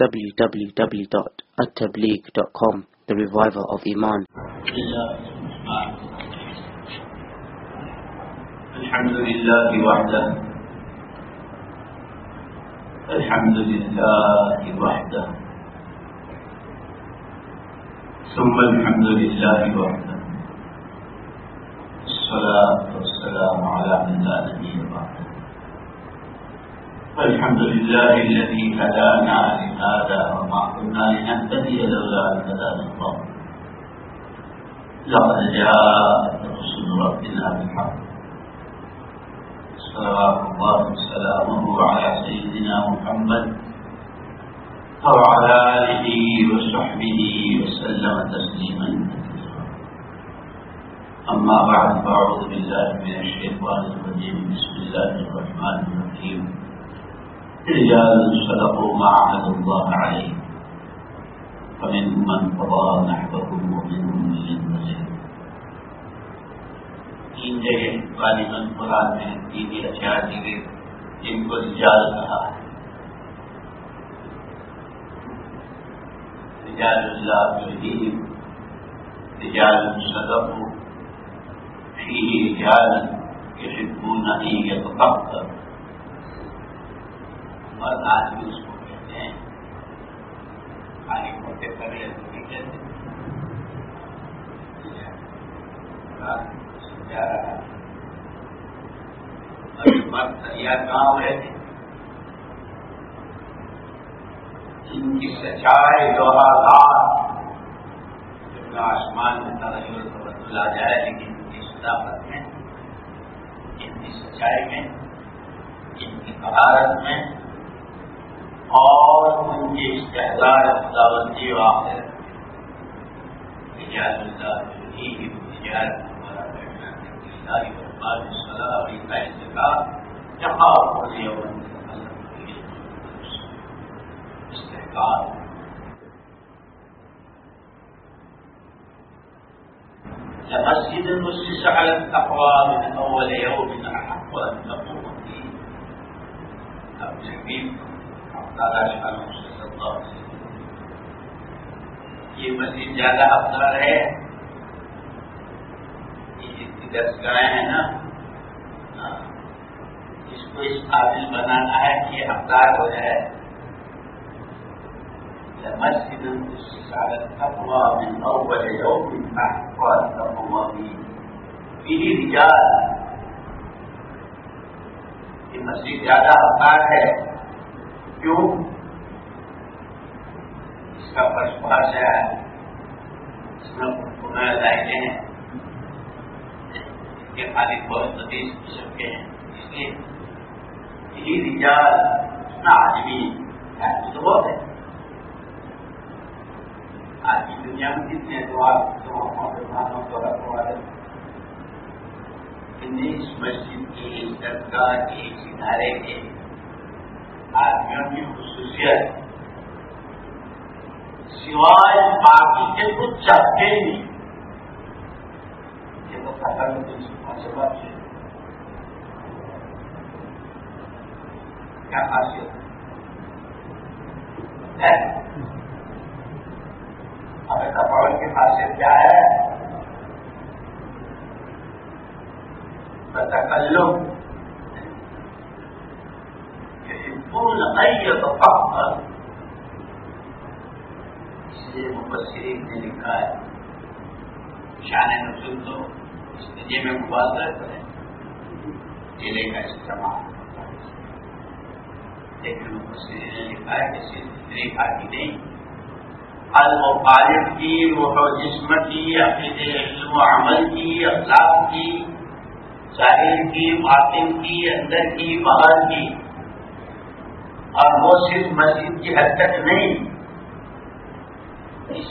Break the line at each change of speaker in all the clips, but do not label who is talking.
www.attableek.com The Reviver of Iman
الحمد لله وحده الحمد لله وحده ثم الحمد لله وحده الصلاة والسلام على من لا نبي بعده الحمد لله الذي هدانا لهذا وما كنا لنهتدي لولا أن هدانا الله. لقد جاءت رسل ربنا بالحق. صلوات الله وسلامه على سيدنا محمد وعلى آله وصحبه وسلم تسليما أما بعد فأعوذ بالله من الشيطان الرجيم. بسم الله الرحمن الرحيم. رجال صدقوا ما عهد الله عليه. فمنهم من قضى نحبه ومنهم من ينتظر تین جگہ غالباً قرآن میں تین یا چار جگہ جن کو رجال کہا ہے۔ رجال اللہ الدین رجال صدق فيه رجال يحبون أن يتفقر مرد آدمی اس کو کہتے ہیں۔ آگے موٹے کرے کہتے جا رہا مرد یا گاؤں رہتے ان کی سچائی، لوہا گھاٹ آسمان میں تغیر تو بدلا جائے لیکن ان کی صداقت میں ان کی سچائی میں، ان کی طہارت میں۔ اور ان کی استحدار خداوندی و آخر اللہ ہی ہمارا بیٹھنا ساری برباد صلاح اور کا جہاں ہونے اور لمسجد المسجد على التقوى من يوم تقوم فيه. سب سے یہ مسجد زیادہ افضل ہے۔ درس کرائے ہیں نا، اس کو اس قابل بنانا ہے کہ یہ افطار ہو جائے۔ مسجد تقوى من اول يوم احق ان تقوم فيه رجال، یہ مسجد زیادہ افطار ہے۔ کیوں؟ اس کا فرش پاس ہے، اس میں پناہ لائٹیں ہیں۔ اس کے خالد بہت لطیف قسم کے ہیں۔ اس لیے یہی رجال اتنا آدمی تو بہت ہے۔ آج کی دنیا میں کتنے ہیں تو آپ تو رکھوا دیں اس مسجد کے اس درگاہ کے اس ادارے کے آدمیوں کی خصوصیت۔ سوائے باقی کے کچھ چاہتے نہیں یہ تو پتہ نہیں کون سے بات ہے۔ کیا خاصیت ہے؟ اب کپڑوں کی خاصیت کیا ہے؟ تکلم اس لیے مبصرین نے لکھا ہے شان نزول تو اس نجے میں مبادلت ہے ضلع کا استعمال لیکن مبصرین نے لکھا ہے کہ صرف اتنی کافی نہیں المخالف کی روح و جسم کی عقید علم و عمل کی اخلاق کی ظاہر کی باطن کی اندر کی باہر کی اور وہ صرف مسجد کی حد تک نہیں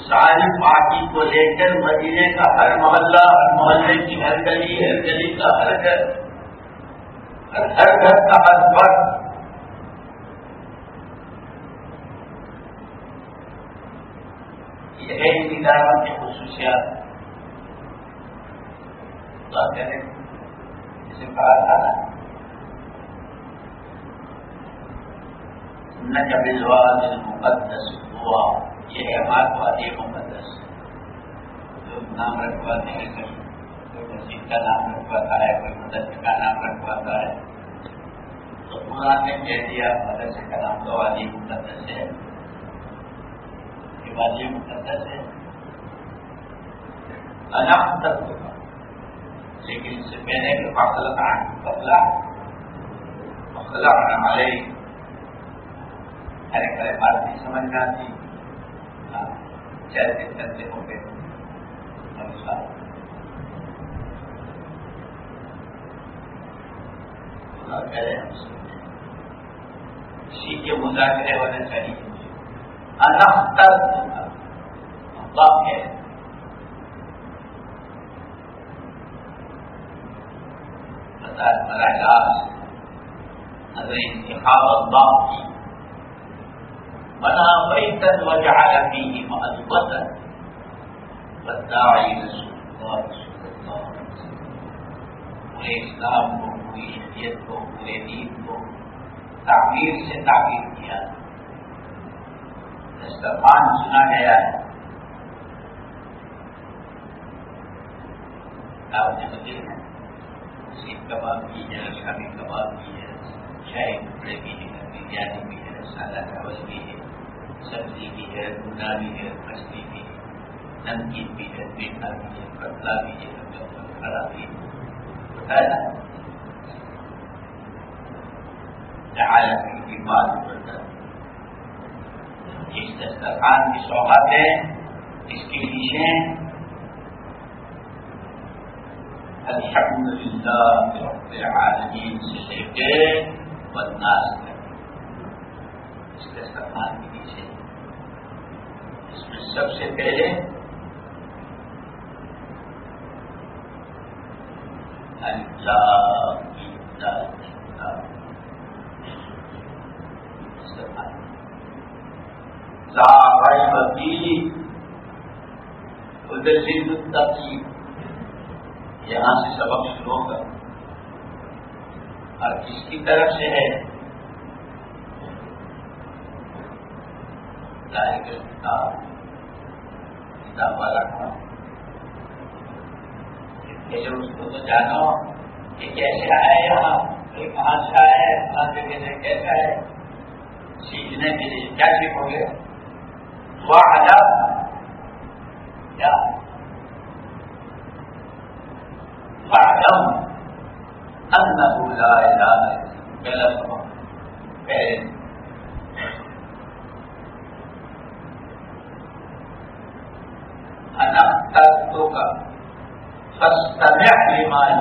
ساری پارٹی کو لے کر مدینے کا ہر محلہ، ہر محلے کی ہر گلی ہر گلی کا ہر گھر ہر گھر کا ہر فرد یہ ہے ادارہ کی خصوصیات۔ جسے کہا تھا نا نہ کبھی المقدس. بات ہوا. یہ مقدس. جو نام رکھواتے ہیں کوئی مسجد کا نام رکھواتا ہے، کوئی مدرسے کا نام رکھواتا ہے. تو قرآن نے کہہ دیا مدرسے کا نام تو وادی مقدس ہے. یہ وادی مقدس ہے. اناخ تک ہوگا لیکن اس سے پہلے کہ فصل فاصلہ فصلہ فصلہ ہمارے ارے کرے بات نہیں سمجھ میں آتی۔ چلتے چلتے ہو گئے اسی کے مذاکرے ہونے چاہیے انختر اللہ ہے۔ براہ نظر انتخاب اللہ کی۔ بنا بیتا وجعل فيه مأذبتا والداعي رسول الله پورے اسلام کو پوری شریعت کو پورے دین کو تعمیر سے تعمیر کیا۔ دسترخوان سنا گیا ہے دعوت مدیر ہے سیخ کباب کی ہے، شامی کباب کی ہے، شاہی ٹکڑے کی ہے، بریانی بھی ہے سادہ چاول بھی ہے۔ سبزی بھی ہے گنڈا بھی ہے، مچھلی بھی ہے، نمکین بھی ہے میٹھا بھی ہے، پتلا بھی ہے کھڑا بھی ہے۔ بتایا نا؟ جہاں کی بات اس دسترخوان کی سوغاتیں اس کی ڈشیں الحمد للہ رب العالمین سے لے کے بدناس تک اس دسترخوان کی ڈشیں اس میں سب سے پہلے یہاں سے سبق شروع ہوگا اور کس کی طرف سے ہے۔ کتاب والا اس کو تو جانو کہ کیسے آئے یہاں کہاں سے آئے کہاں جگہ سے کیسا ہے سیکھنے کے لیے کیا سیکھو گے واہ کیا؟ فاعلم انه لا اله الا الله سليمان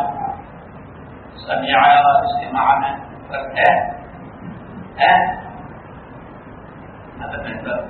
سمع استماع من فتاه ها؟ هذا من باب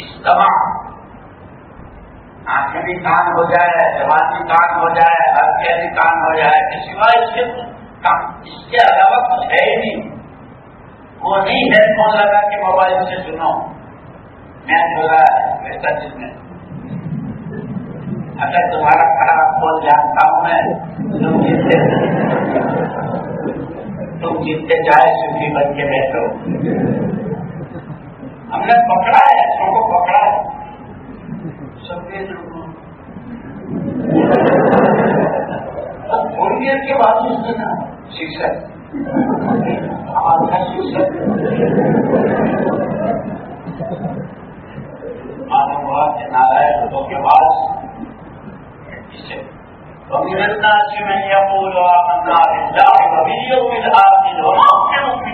ہے استماع آنکھیں بھی کان ہو جائے جوان بھی کان ہو جائے ہر کے بھی کان ہو جائے، اس سوائے اس کے اس کے علاوہ کچھ ہے ہی نہیں۔ وہ نہیں ہیڈ فون لگا کے موبائل سے سنو۔ میچ ہو رہا ہے ویسا جس میں اگر تمہارا خراب فون جانتا ہوں میں۔ تم جتنے تم جتنے جائے سکھی بن کے بیٹھو ہم نے پکڑا ہے سب کو پکڑا ہے سفید بولیت کے بعد اس نا شکشک معلوم نارائن کے بعد ومن الناس من يقول آمنا بالله وباليوم الآخر وما هم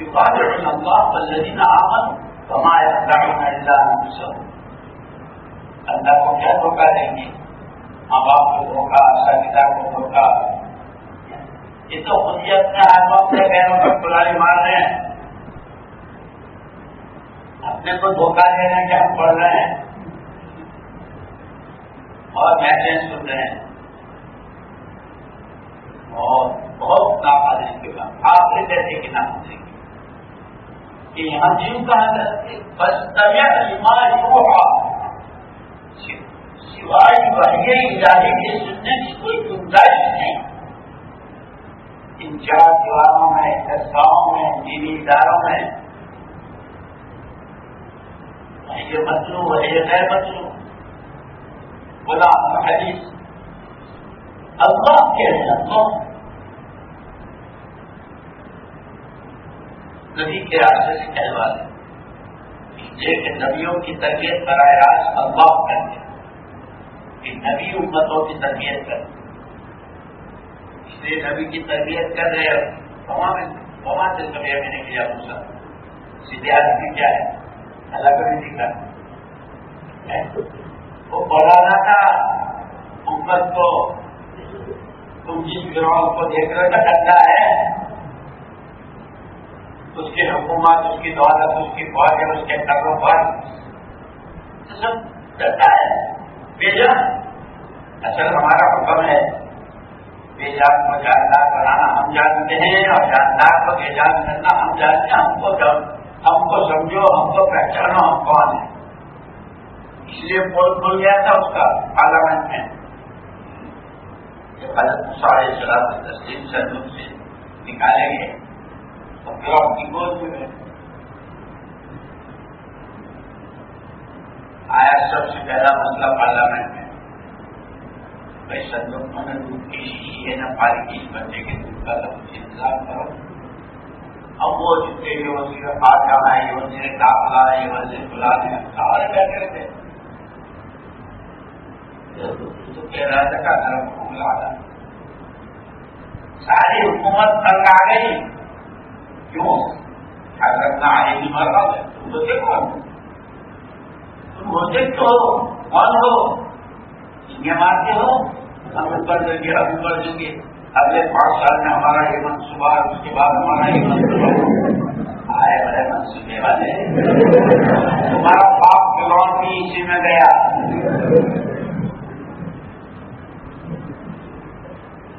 يخادعون الله والذين آمنوا وما يخدعون إلا أنفسهم اللہ کو کیا دھوکہ دیں گے؟ ماں باپ کو دھوکہ سردا کو دھوکہ۔ یہ تو خودیت میں ہر وقت غیروں پر بلائی مار رہے ہیں۔ اپنے کو دھوکہ دے رہے ہیں کہ ہم پڑھ رہے ہیں۔ اور میسج سن رہے ہیں۔ اور بہت ناپا کے بعد آپ جیسے نہ گزرے گی کہ یہاں جیو کہا کرتے بس طبیعت ایمان ہوا سوائے وحی الہی کے سننے کی کوئی گنجائش نہیں۔ ان چار دیواروں میں گاؤں میں، دینی اداروں میں۔ یہ مطلوب ہے یہ غیر مطلوب۔ بولا حدیث اللہ کے اللہ نبی کے راستے سے کہلوا دیں کہ نبیوں کی تربیت براہ راست اللہ کرتے کہ نبی امتوں کی تربیت کر۔ اس لیے نبی کی تربیت کر رہے وہاں سے کبھی ابھی نہیں کیا دوسرا سیدھے آدمی کیا ہے؟ اللہ الگ نہیں دکھا وہ بڑھانا تھا، امت کو، تم جس گروہ کو دیکھ رہے کا ڈنڈا ہے؟ اس کی حکومت، اس کی دولت، اس کی فوج، اس کے کاروبار سب ڈرتا ہے۔ بے جان۔ اصل ہمارا حکم ہے بے جان کو جاندار بنانا ہم جانتے ہیں اور جاندار کو بے جان کرنا ہم جانتے ہیں، ہم کو ہم کو سمجھو، ہم کو پہچانو ہم کون ہیں۔ اس لیے پول کھل گیا تھا اس کا پارلیمنٹ میں۔ ساڑھے سلام تسلیم سندوق سے نکالیں گے اور پھر آپ کی گود میں آیا سب سے پہلا مسئلہ پارلیمنٹ میں۔ بھائی سندوکوں میں دودھ نہ پانی کی بچے کے دودھ کا تو کچھ انتظام کرو۔ اب وہ جتنے بھی وزیر خاتمہ ہے یہ وزیر داخلہ ہے یہ وزیر فلان ہے سارے بیٹھے تھے تو کہہ رہا تھا کہ نرم حملہ آ ساری حکومت تنگ آ گئی۔ کیوں؟ حضرت نہ آئے گی مر رہا ہے تم تو دیکھو تم ہوتے تو کون ہو؟ انہیں مارتے ہو؟ ہم اوپر دیں گے ہم اوپر دیں گے۔ اگلے پانچ سال میں ہمارا یہ منصوبہ اس کے بعد ہمارا یہ منصوبہ۔ آئے بڑے منصوبے والے۔ تمہارا باپ کلون بھی اسی میں گیا۔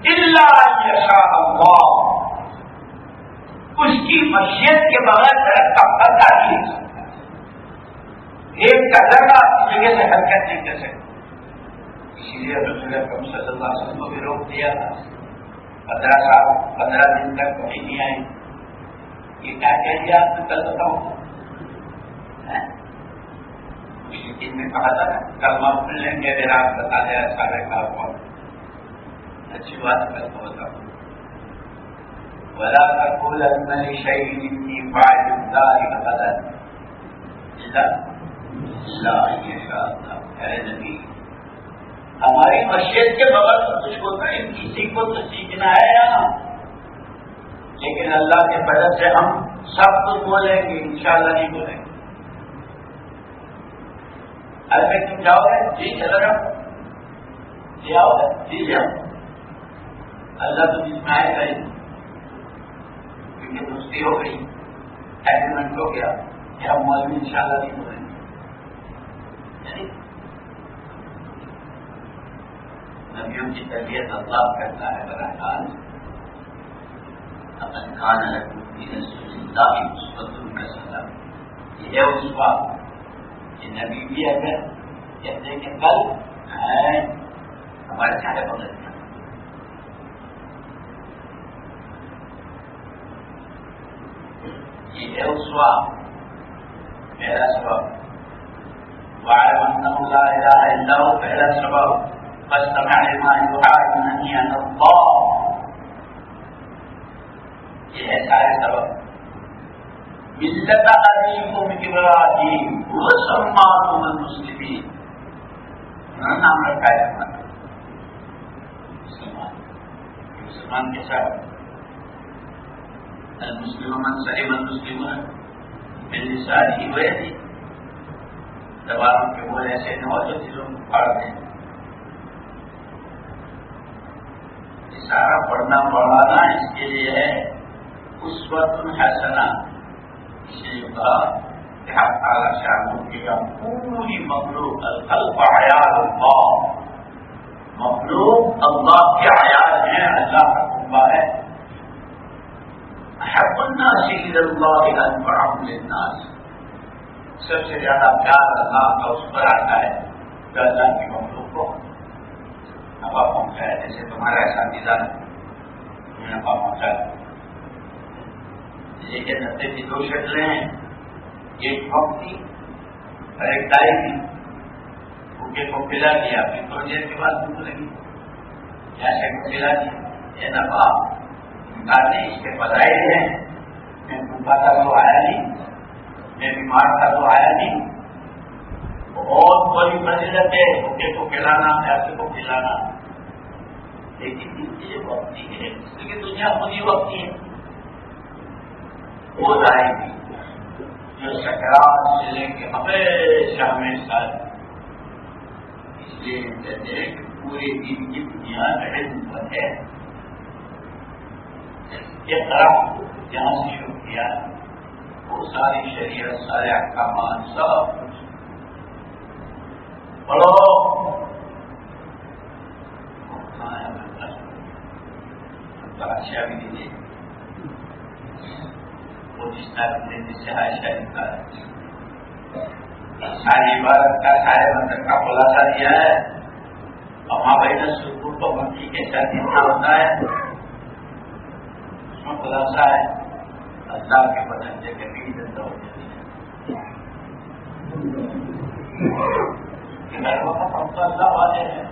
اللہ۔ اس کی مشیت کے بغیر درخت کا پتا نہیں۔ سکتا ایک قدر کا اپنی جگہ سے حرکت نہیں کر سکتے۔ اسی لیے رسول اکرم صلی اللہ علیہ وسلم کو بھی روک دیا تھا پندرہ سال پندرہ دن تک کہیں نہیں آئی یہ کیا کہہ دیا آپ نے کل بتاؤں اسی دن میں کہا تھا نا کل ہم کھل لیں گے میرا آپ بتا دیا سارے کا اچھی بات کل کو بتاؤں ولا تقول ان لشيء اني فاعل ذلك غدا نبی ہماری مشیت کے بغیر تو کچھ ہوتا ہے کسی کو تو سیکھنا ہے یہاں لیکن اللہ کے فضل سے ہم سب کچھ بولیں گے، انشاءاللہ نہیں بولیں گے۔ ارے تم جاؤ گے؟ جی چل رہا جی آؤ گے؟ جی, جی، جاؤ اللہ تو جس میں آئے گا کیونکہ دوستی ہو گئی، ایگریمنٹ ہو گیا۔ کہ ہم مولوی ان شاء اللہ نہیں بولیں۔ نبیوں کی طبیعت اللہ کرتا ہے براہ راست اپن کھانا اللہ مثبت کا سزا یہ ہے اس بات کہ نبی بھی اگر کہتے کہ کل ہمارے چاہے بغیر یہ ہے اس وقت میرا فاستمع لما يوحى عن الله یہ ہے سارے سبب ملت ابيكم ابراهيم وسماكم المسلمين نام رکھا ہے مسلمان مسلمان کے ساتھ المسلم من سلم المسلمون من لسانه ويده زبانوں کے بول ایسے نہ ہو جو دلوں کو پھاڑ دیں سارا پڑھنا پڑھانا اس کے لیے ہے اس وقت حسنا اس لیے کہا کہ آپ تعالیٰ شامل کیا پوری مخلوق القلب حیات اللہ۔ مخلوق اللہ کے حیات ہیں، اللہ کا کنبا ہے۔ حق الناس اللہ الناس سب سے زیادہ پیار اللہ کا اس پر آتا ہے۔ جو اللہ کی مخلوق کو نفا پہنچایا جیسے تمہارا ساتھی دار نفا پہنچایا لیکن نتے کی دو شکلیں ہیں ایک وقت تھی اور ایک ڈائی تھی بھوکے کو پلا دیا پھر تھوڑی دیر کے بعد بھوک لگی ایسے کو پلا دیا یہ نفا نہیں اس کے بدائے ہیں میں بھوکا تھا تو آیا نہیں میں بیمار تھا تو آیا نہیں بہت بڑی فضیلت ہے بھوکے کو پلانا پیاسے کو پلانا لیکن یہ وقتی ہے لیکن دنیا خود ہی وقتی ہے۔ وہ جائے گی جو سکرات سے لے کے ہمیشہ ہمیشہ اس لیے کہتے ہیں کہ پورے دن کی دنیا علم پر ہے۔ یہ طرف جہاں سے شروع کیا، وہ ساری شریعت، سارے احکامات سب پڑھو۔ اچھا بھی نہیں دے وہ جس سے عائشہ لکھا ہے ساری عبادت کا سارے مندر کا خلاصہ دیا ہے۔ اور وہاں بھائی نے سکون کو مکی کے ساتھ اتنا ہوتا ہے۔ اس میں خلاصہ ہے۔ اللہ کے بدن سے کبھی زندہ ہو جاتی ہے ہر وقت ہم تو اللہ والے ہیں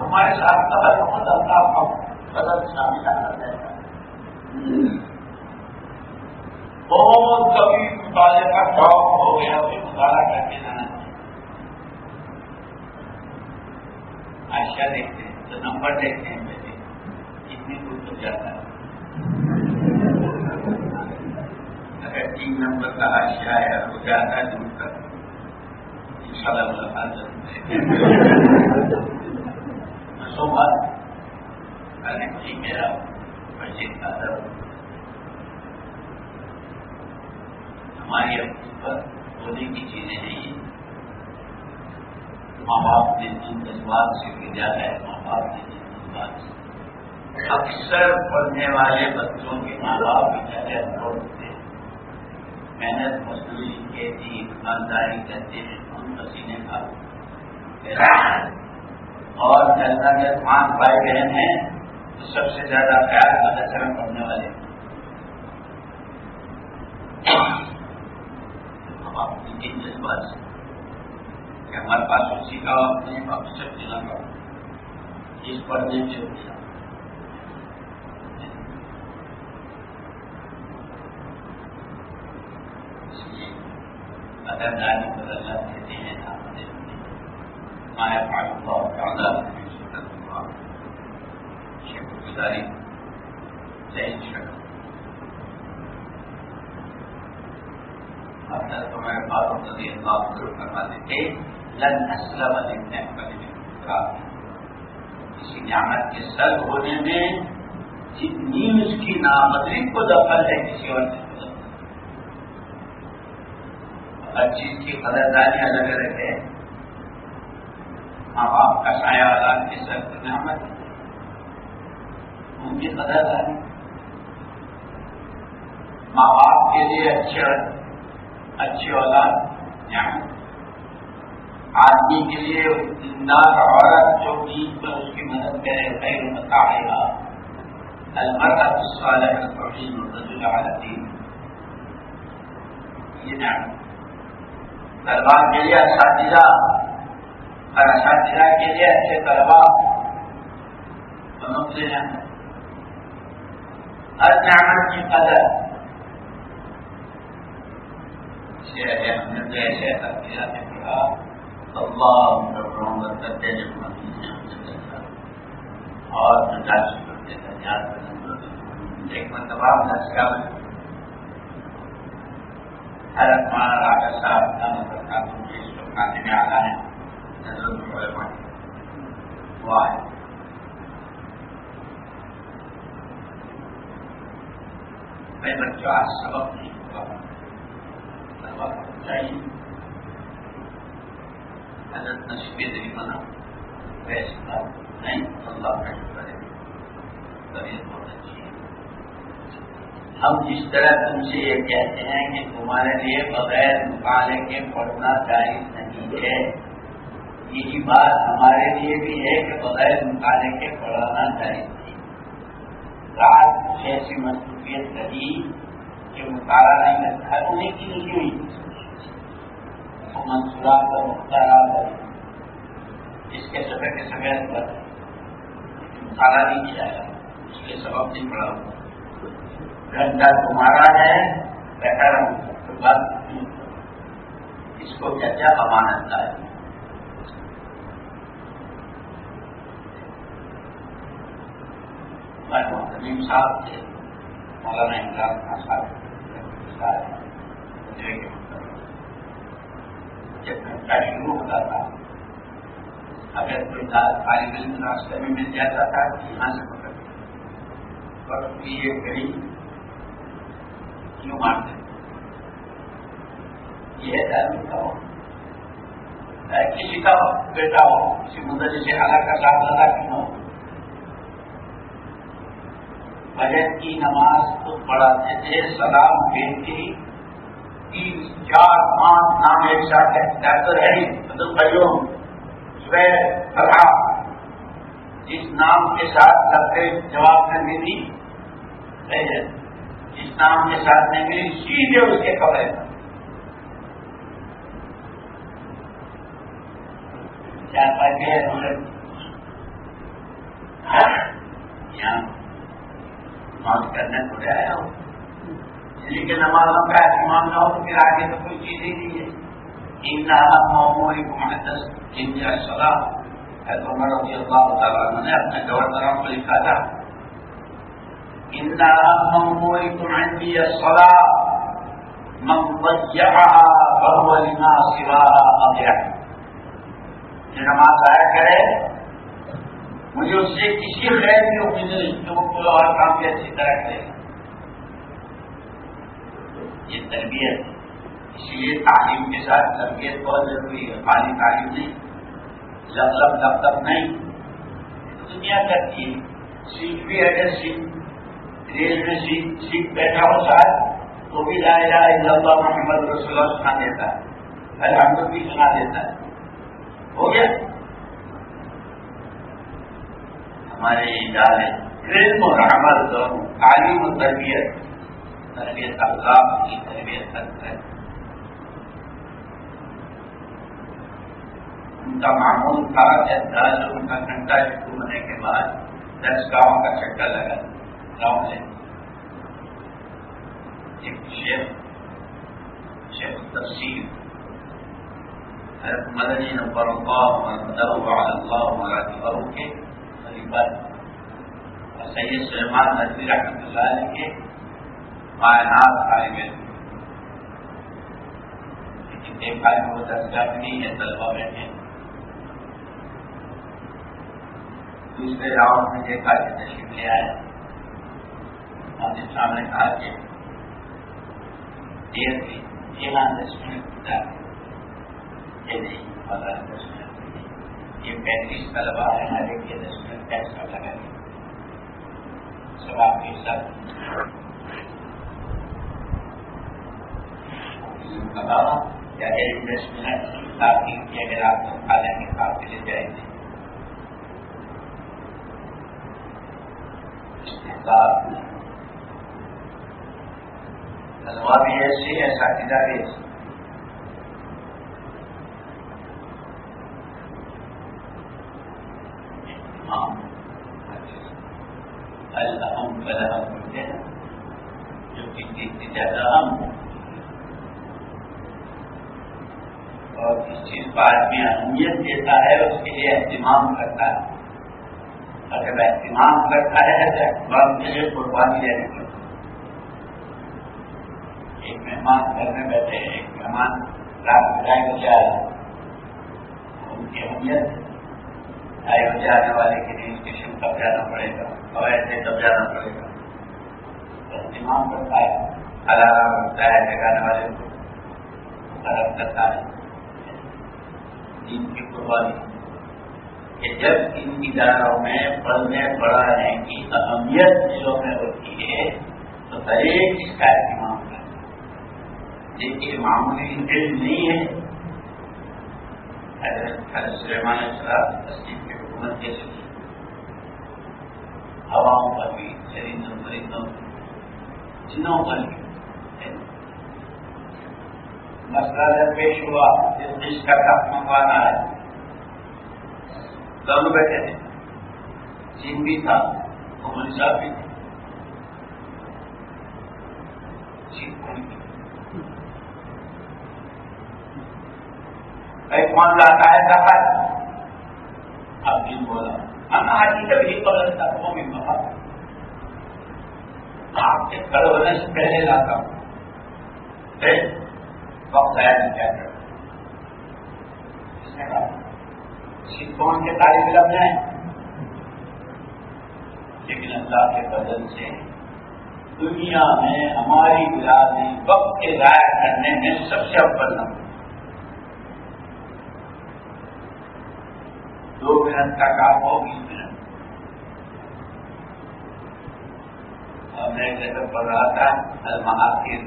ہمارے ساتھ کا ہر وقت اللہ کا بدل شامل آنا رہتا ہے بہت کبھی مطالعے کا شوق ہو گیا پھر مطالعہ کر کے جانا آشیا دیکھتے ہیں تو نمبر دیکھتے ہیں پہلے کتنی دور تک جاتا ہے اگر تین نمبر کا آشیا ہے تو جاتا ہے دور تک ان شاء اللہ ملاقات سو بات میرا مسجد کا درد ہماری اپنی پر ہونے کی چیزیں نہیں ہیں ماں باپ نے جن جذبات سے بھیجا ہے ماں باپ نے جن جذبات سے اکثر پڑھنے والے بچوں کے ماں باپ بیچارے اپلوڈ ہوتے ہیں۔ محنت مزدوری کھیتی ایمانداری کرتے ہیں پسینے کا اور جیسا کے پانچ بھائی بہن ہیں تو سب سے زیادہ پیار کا دشرم پڑھنے والے جذبات سے کہ ہمارے پاس اسی کا وقت نہیں واپس سب دینا کا اس پڑھنے سے ہو گیا اس لیے اگر دانی کو اللہ کہتے ہیں مایا پاک اور پیدا شکر گزاری شکر باتوں کو بات ضرور کروا دیتے لن اسلم کسی نعمت کے سر ہونے میں جتنی اس کی نامدری کو دخل ہے کسی اور چیز کو ہر چیز کی قدردانی الگ الگ ہے۔ ماں باپ کا سایہ اولاد کے سر پر نعمت ان کی قدردانی۔ ماں باپ کے لیے اچھے اچھی اولاد نعمت آدمی کے لیے زندار عورت جو دین پر اس کی مدد کرے خیر متاحے گا المرد صالح الرحیم الرجل علی یہ نعمت طلبا کے لیے اچھا اساتذہ اور اچھا اساتذہ کے لیے اچھے طلبا دونوں سے نعمت ہر نعمت کی قدر۔ ہم نے تو ایسے اساتذہ سے پڑھا اللہ رحمت کرتے اور کرتے ایک مرتبہ نسکا ہر راجا صاحب اس میں آنا ہے۔ نظر وہ ہے میں بچوں، آج سبق نہیں ہوگا سبق چاہیے۔ حضرت نصیب دلی بنا فیصلہ نہیں، اللہ کا شکر ہے۔ طبیعت بہت اچھی ہم جس طرح تم سے یہ کہتے ہیں کہ تمہارے لیے بغیر مطالعے کے پڑھنا جائز نہیں ہے۔ یہی بات ہمارے لیے بھی ہے کہ بغیر مطالعے کے پڑھانا جائز نہیں۔ رات کچھ ایسی مصروفیت رہی کہ مطالعہ نہیں لگتا ہے انہیں کی نہیں ہوئی۔ منصورات کا مختار اس کے سفر کے سفید پر مطالعہ نہیں کیا۔ جائے اس کے سبب نہیں پڑا ہوا گھنٹہ تمہارا ہے بہتر بات اس کو کیا کیا امانت ہے؟ محتمیم صاحب تھے۔ مولانا امران خان صاحب۔ جب گھنٹہ شروع ہوتا تھا۔ اگر کوئی طالب علم راستے میں مل جاتا تھا کہ یہاں سے پکڑ وقت کی یہ گھڑی کیوں مانتے یہ ہے کا ہو کسی کا بیٹا ہو، کسی مدد سے حالات کا ساتھ ادا کیوں ہو؟ بجٹ کی نماز تو پڑھاتے تھے، سلام بھیجتی تین، چار، پانچ نام ایک ساتھ ڈاکٹر ہے مطلب بھائیوں صبح جس نام کے ساتھ لگتے جواب میں ملی جس نام کے ساتھ نہیں ملی، سیدھے اس کے کپڑے چار پانچ ہاں، یہاں نماز کرنے تھوڑے آیا ہو دلی یعنی کے نمازوں کا اہتمام نہ ہو تو پھر آگے تو کوئی چیز ہی نہیں ہے۔ ان معمولی محدث ان کا سلام عمر رضی اللہ تعالیٰ نے اپنے گورنروں کو لکھا تھا نماز آیا کرے، مجھے اس سے کسی خیر کی امید نہیں کہ وہ کوئی اور کام بھی اچھی طرح کرے۔ یہ تربیت، اسی لیے تعلیم کے ساتھ تربیت بہت ضروری ہے، خالی تعلیم نہیں لب لب لب لب نہیں دنیا کرتی ہے، سیکھ بھی اگر سیکھ ریل میں سیکھ بیٹھا ہو شاید تو بھی لائے جائے اللہ محمد رسول اللہ سنا دیتا ہے۔ الحمد بھی سنا دیتا ہے۔ ہو گیا؟ ہمارے ادارے علم اور عمل دونوں، تعلیم و تربیت۔ تربیت اخلاق کی تربیت تک ہے ان کا معمول تھا دس ان کا گھنٹہ شروع ہونے کے بعد دس گاؤں کا چکر لگا۔ گاؤں سے ایک شیخ شیخ تفصیل حضرت مدنی نمبر اللہ مدر اللہ مولانا کے قریباً اور سید سلمان نظری رحمۃ اللہ علیہ کے معائنات طالب علم لیکن دیکھا ہے وہ دستگاہ نہیں ہے طلبہ بیٹھے دوسرے راؤنڈ میں دیکھا کہ تشریف لے آئے اور اسلام نے کہا کہ دیر کی ایمان دس منٹ یہ نہیں پندرہ دس منٹ یہ پینتیس طلبا ہے ہر ایک یہ دس منٹ پیسہ لگا سب آپ کے ساتھ یا ایک دس منٹ تاکہ اگر آپ کو کھا کے لیے جائیں گے طلبا بھی ایسی ہے ساتھی بھی ایسی الحم فلحم بولتے ہیں ہاں۔ جو کہ جتنی زیادہ اہم ہو اور جس چیز کو آدمی اہمیت دیتا ہے، اس کے لیے اہتمام کرتا ہے۔ اگر اہتمام کرتا ہے تو اہتمام کے لیے قربانی دینے پڑتی ایک مہمان گھر میں بیٹھے ایک مہمان رات ڈھائی بجے آئے ان کی اہمیت ڈھائی بجے آنے والے کے لیے اس کے اسٹیشن کب جانا پڑے گا، اور ایسے کب جانا پڑے گا۔ اہتمام کرتا ہے الارم رکھتا ہے، جگانے والے کو طرف کرتا ہے۔ دین کی قربانی، کہ جب ان اداروں میں پڑھنے، پڑھانے کی اہمیت دلوں میں ہوتی ہے، تو ہر ایک شکایت کی لیکن معمولی علم نہیں ہے۔ سلیمان السلام تصدیق کی حکومت کیسے کی؟ ہواؤں پر بھی چرندوں پرندوں جنوں پر بھی۔ مسئلہ جب پیش ہوا، جس کا کپ منگوانا ہے۔ دونوں بیٹھے تھے۔ چین بھی تھا عمر صاحب بھی تھے۔ کون لاتا ہے سفر اب جن بولا۔ ہم آج جب ہی قبل سفروں میں بہا آپ کے کل سے پہلے لاتا ہوں۔ وقت آیا نہیں کیا کر کون کے طالب علم ہیں لیکن اللہ کے بدل سے دنیا میں ہماری برادری وقت کے ضائع کرنے میں سب سے افضل نمبر۔ دو منٹ کا کام ہو بیس منٹ اور میں ایک جگہ پڑھ رہا تھا المحاطر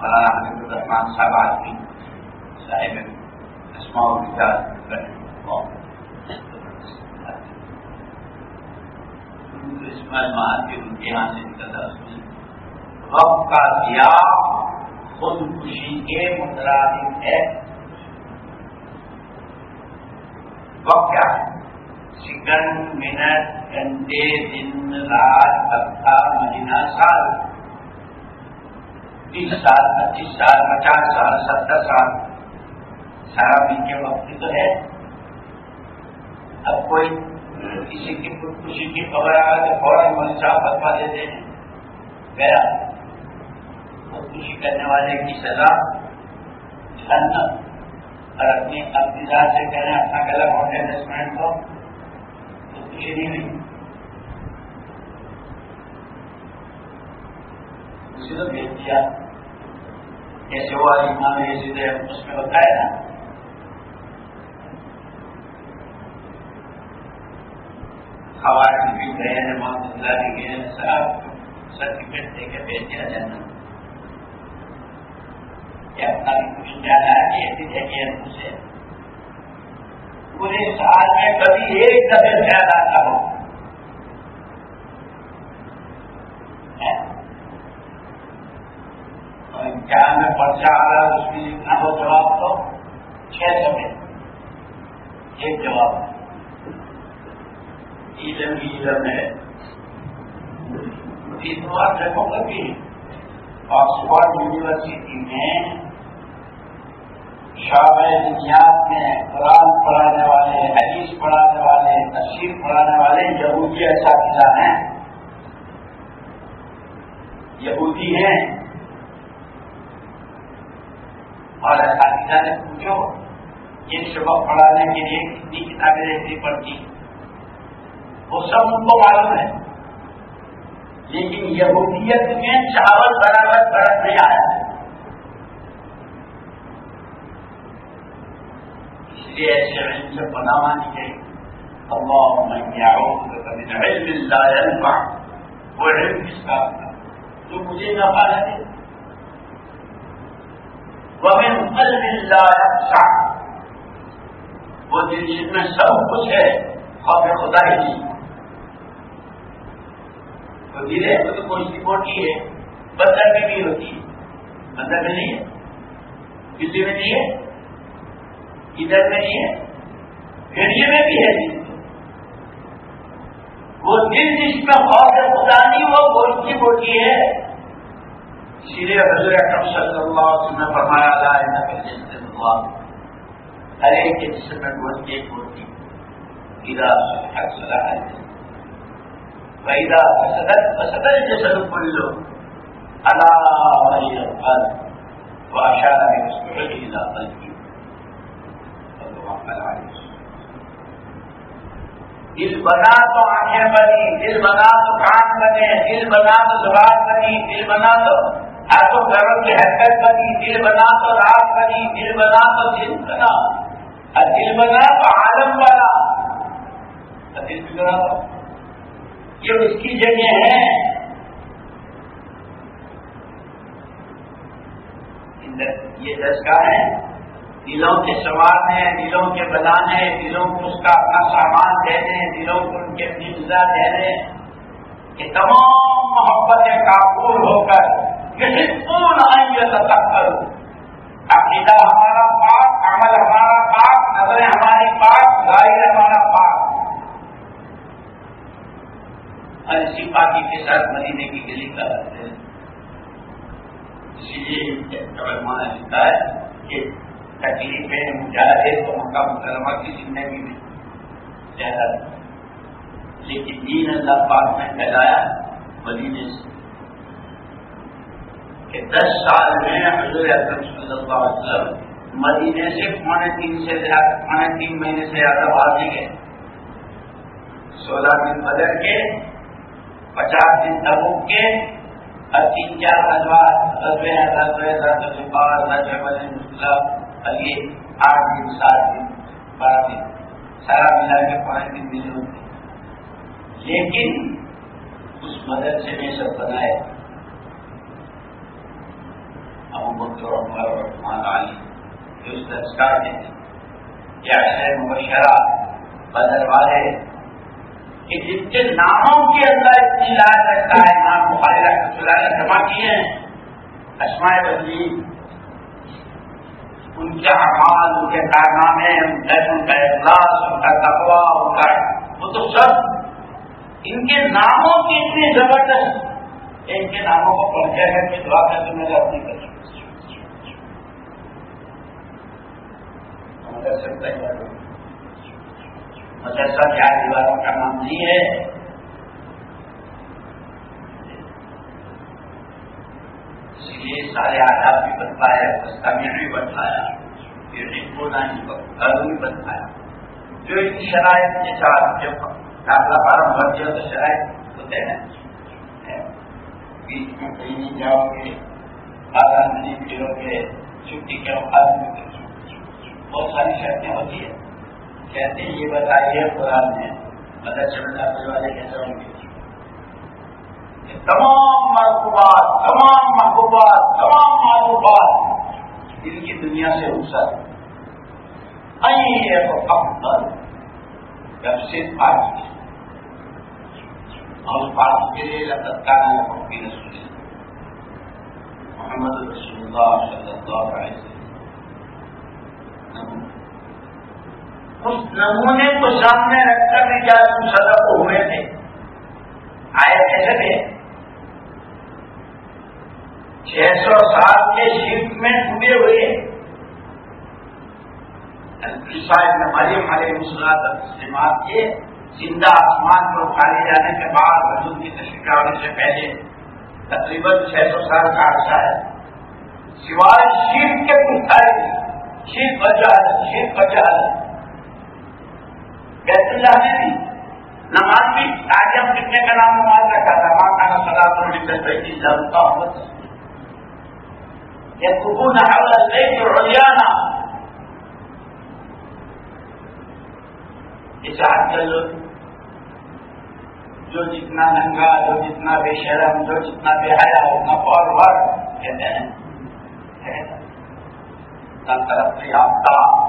مولانا حمید الرحمان صاحب آدمی صاحب اسماء اسماعیل مہاتی ان کے یہاں سے نکلتا اس میں وقت کا دیا خود خوشی کے مترادف ہے۔ وقت کیا ہے سیکنڈ منٹ گھنٹے دن رات ہفتہ مہینہ سال بیس سال پچیس سال پچاس سال ستر سال سارا مل کے وقت تو ہے اب کوئی کسی کی خودکشی کی خبر آ تو فوراً منشا فتوا دیتے ہیں گیا خودکشی کرنے والے کی سزا جہنم اور اپنی اپنی ذات سے کہہ رہے ہیں، اپنا گلا ہونے دس منٹ کو۔ تو خوشی نہیں اسی تو بھیج دیا ایسے ہوا؟ ایمان یہ سیدھے اس میں بتایا نا۔ خواتین بھی گئے ہیں محمد اللہ گئے ہیں سب سرٹیفکیٹ دے کے بھیج دیا جانا اپنا بھی کچھ زیادہ ہے ایسی جگہ سے پورے سال میں کبھی ایک دفعہ زیادہ نہ ہو امتحان میں پرچہ آ رہا اس میں لکھنا ہو جواب تو چھ سو میں ایک جواب علم ہی علم ہے اس بات دیکھو کبھی آکسفورڈ یونیورسٹی میں شعبہ دنیات میں قرآن پڑھانے والے، حدیث پڑھانے والے تشریف پڑھانے والے یہودی اساتذہ ہیں۔ یہودی ہیں۔ اور اساتذہ نے پوچھو، یہ سبق پڑھانے کے لیے کتنی کتابیں رہتی پڑتی؟ وہ سب ان کو معلوم ہے۔ لیکن یہودیت میں چاول برابر فرق نہیں آیا۔ لیے ایسے علم سے بناوانی ہے۔ اللہ علم وہ علم کس کا جو مجھے نفع نہ دے۔ ومن قلب لا وہ دل جس میں سب کچھ ہے، خوف خدا ہی نہیں۔ تو دل ہے، تو کوئی موٹی ہے۔ بندر میں بھی ہوتی۔ ہے بندر میں نہیں ہے۔ کسی میں نہیں ہے۔ ادھر میں نہیں ہے گھڑیے میں بھی ہے۔ وہ دل جس میں خوف خدا نہیں، وہ بول کی ہے۔ اسی لیے حضور اکرم صلی اللہ علیہ وسلم نے فرمایا، لا الہ الا ہر ایک کے جسم میں گوشت ایک ہوتی۔ اذا حق صلاح ہے۔ فإذا فسدت فسد الجسد كله على وجه القلب۔ وأشار بإصبعه إلى قلبه۔ دل بنا تو آنکھیں بنی، دل بنا تو کان بنے، دل بنا تو زبان بنی، دل بنا تو ہاتھوں گھروں کی حرکت بنی، دل بنا تو رات بنی، دل بنا تو دل بنا۔ اور دل بنا تو عالم بنا۔ دل بنا۔ تو یہ اس کی جگہ ہے۔ یہ دستگاہ ہے۔ دلوں کے سوارنے دلوں کے بنانے دلوں کو اس کا اپنا سامان دینے دلوں کو ان کے اپنی غذا دینے یہ تمام محبتیں کافور ہو کر کسی پورن آئیے تک کروں عقیدہ ہمارا پاک، عمل ہمارا پاک، نظریں ہماری پاک، ظاہر ہمارا پاک۔ اور اسی پاکی کے ساتھ مدینے کی گلی کا ہے۔ اسی لیے ہے کہ تکلیف میں مجاہد تو مکہ مکرمہ کی زندگی میں زیادہ۔ لیکن دین اللہ پاک میں پھیلایا مدینے سے۔ کہ دس سال میں حضور اکرم صلی اللہ علیہ وسلم مدینے سے پونے تین سے زیادہ پونے تین مہینے سے زیادہ باہر نہیں گئے۔ سولہ دن بدل کے، پچاس دن تبوک کے اور تین چار ہزار رضوے رضوے رضوے پار رضوے بلے مسلم علی آٹھ دن، سات دن، بارہ دن، سارا ملا کے پونے تین دن ہوتے۔ لیکن اس مدرسے میں سب بنائے۔ ابو بکر عمر عثمان علی جو اس دستکار کے تھے، یا شہر مبشرہ، بدر والے، کہ جن کے ناموں کے اندر اتنی لاج رکھتا ہے، امام بخاری رحمۃ اللہ نے جمع کیے ہیں۔ اسمائے بدلی ان کے اعمال ان کے کارنامے ان کا اخلاص ان کا تقوا ان کا وہ تو سب ان کے ناموں کی اتنی زبردست ان کے ناموں کو پڑھ کے دعا کرتے میں اپنی کر مدرسہ چار دیواروں کا نام نہیں ہے۔ اس سارے آداب بھی بتایا دستاویز بھی بتایا گھر بھی بتایا جو ان کی شرائط کے ساتھ جب داخلہ فارم بھرتی ہو تو شرائط ہوتے ہیں۔ بیچ میں کہیں نہیں جاؤ گے بارہ نہیں پھرو گے، چھٹی کے اوقات میں بہت ساری شرطیں ہوتی ہیں۔ کہتے ہیں، یہ بتائیے قرآن میں مدر چڑھنا والے کیسے ہوں گے۔ تمام محبوبات تمام محبوبات تمام معلومات دل کی دنیا سے رخصت جب سے بات اور بات کے لیے تتکار رسول محمد رسول اللہ صلی اللہ علیہ وسلم۔ اس نمونے کو سامنے رکھ کر بھی کیا تم سدب ہوئے تھے۔ آئے کیسے تھے؟ چھ سو سال کے شیٹ میں ڈوبے ہوئے۔ صاحب نے ہمارے ہمارے مسلمات کے زندہ آسمان کو اٹھانے جانے کے بعد حضور کی تشریف آنے سے پہلے تقریباً چھ سو سال کا عرصہ ہے۔ سوائے شیٹ کے پوچھتا شیر بچا ہے شیر بچا ہے بیت اللہ نے بھی نماز بھی آج ہم کتنے کا نام نماز رکھا تھا؟ ماں کا نام سلا تو يكتبون حول البيت عريانا. يتعدل زوجتنا ننقى زوجتنا بشرم زوجتنا بحياة ونفر ور كذا تنطلق في عبدالله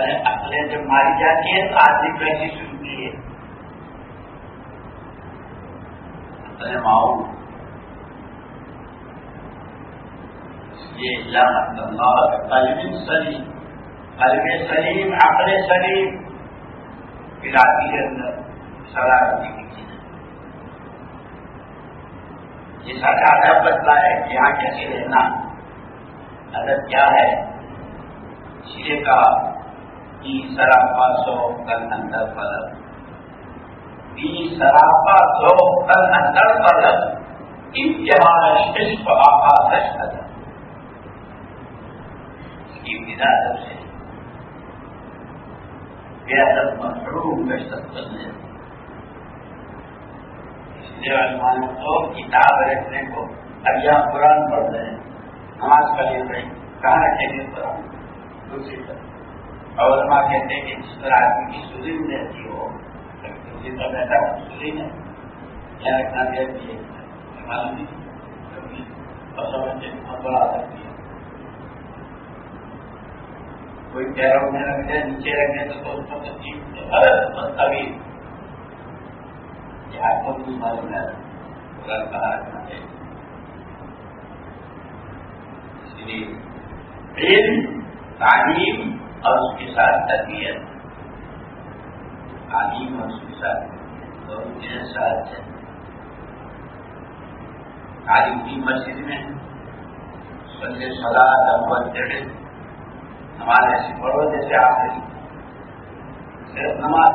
اپنے جب ماری جاتی ہے تو آدمی پیسی شروع کی ہے؟ اپنے ماؤ۔ قلب سلیم قلب سلیم، عقل سلیم۔ پھر کے اندر شرارتی کی چیز یہ سارا بدلا ہے کہ یہاں کیسے رہنا۔ ادب کیا ہے؟ شیرے کا سراپا سو کل اندر پلک بی سراپا سو کل اندر پلک امتحان عشق آقا سچ ادب اس کی ابتدا ادب سے بے ادب محروم کا شخص بننے کو کتاب رکھنے کو اب یہاں قرآن پڑھ رہے ہیں نماز کا لے رہے کہاں رکھیں گے قرآن دوسری طرف۔ اور علماء کہتے ہیں کہ جس طرح آدمی کی سلیم رہتی ہو کسی طرح ایسا سلیم ہے۔ یا رکھنا رہتی ہے معلوم نہیں بہت بڑا سکتی ہے۔ کوئی پیروں میں رکھ دے نیچے رکھ دے تو اس کو سچی غلط مستوی یہ آپ کو بھی معلوم ہے۔ غلط کہا رکھنا چاہیے اس لیے علم، تعلیم اور اس کے ساتھ تربیت، تعلیم اور اس کے ساتھ دونوں کے ساتھ تعلیم کی مسجد میں سنجے سلا دمبل جڑے نماز ایسی پڑھو جیسے آخری صرف نماز۔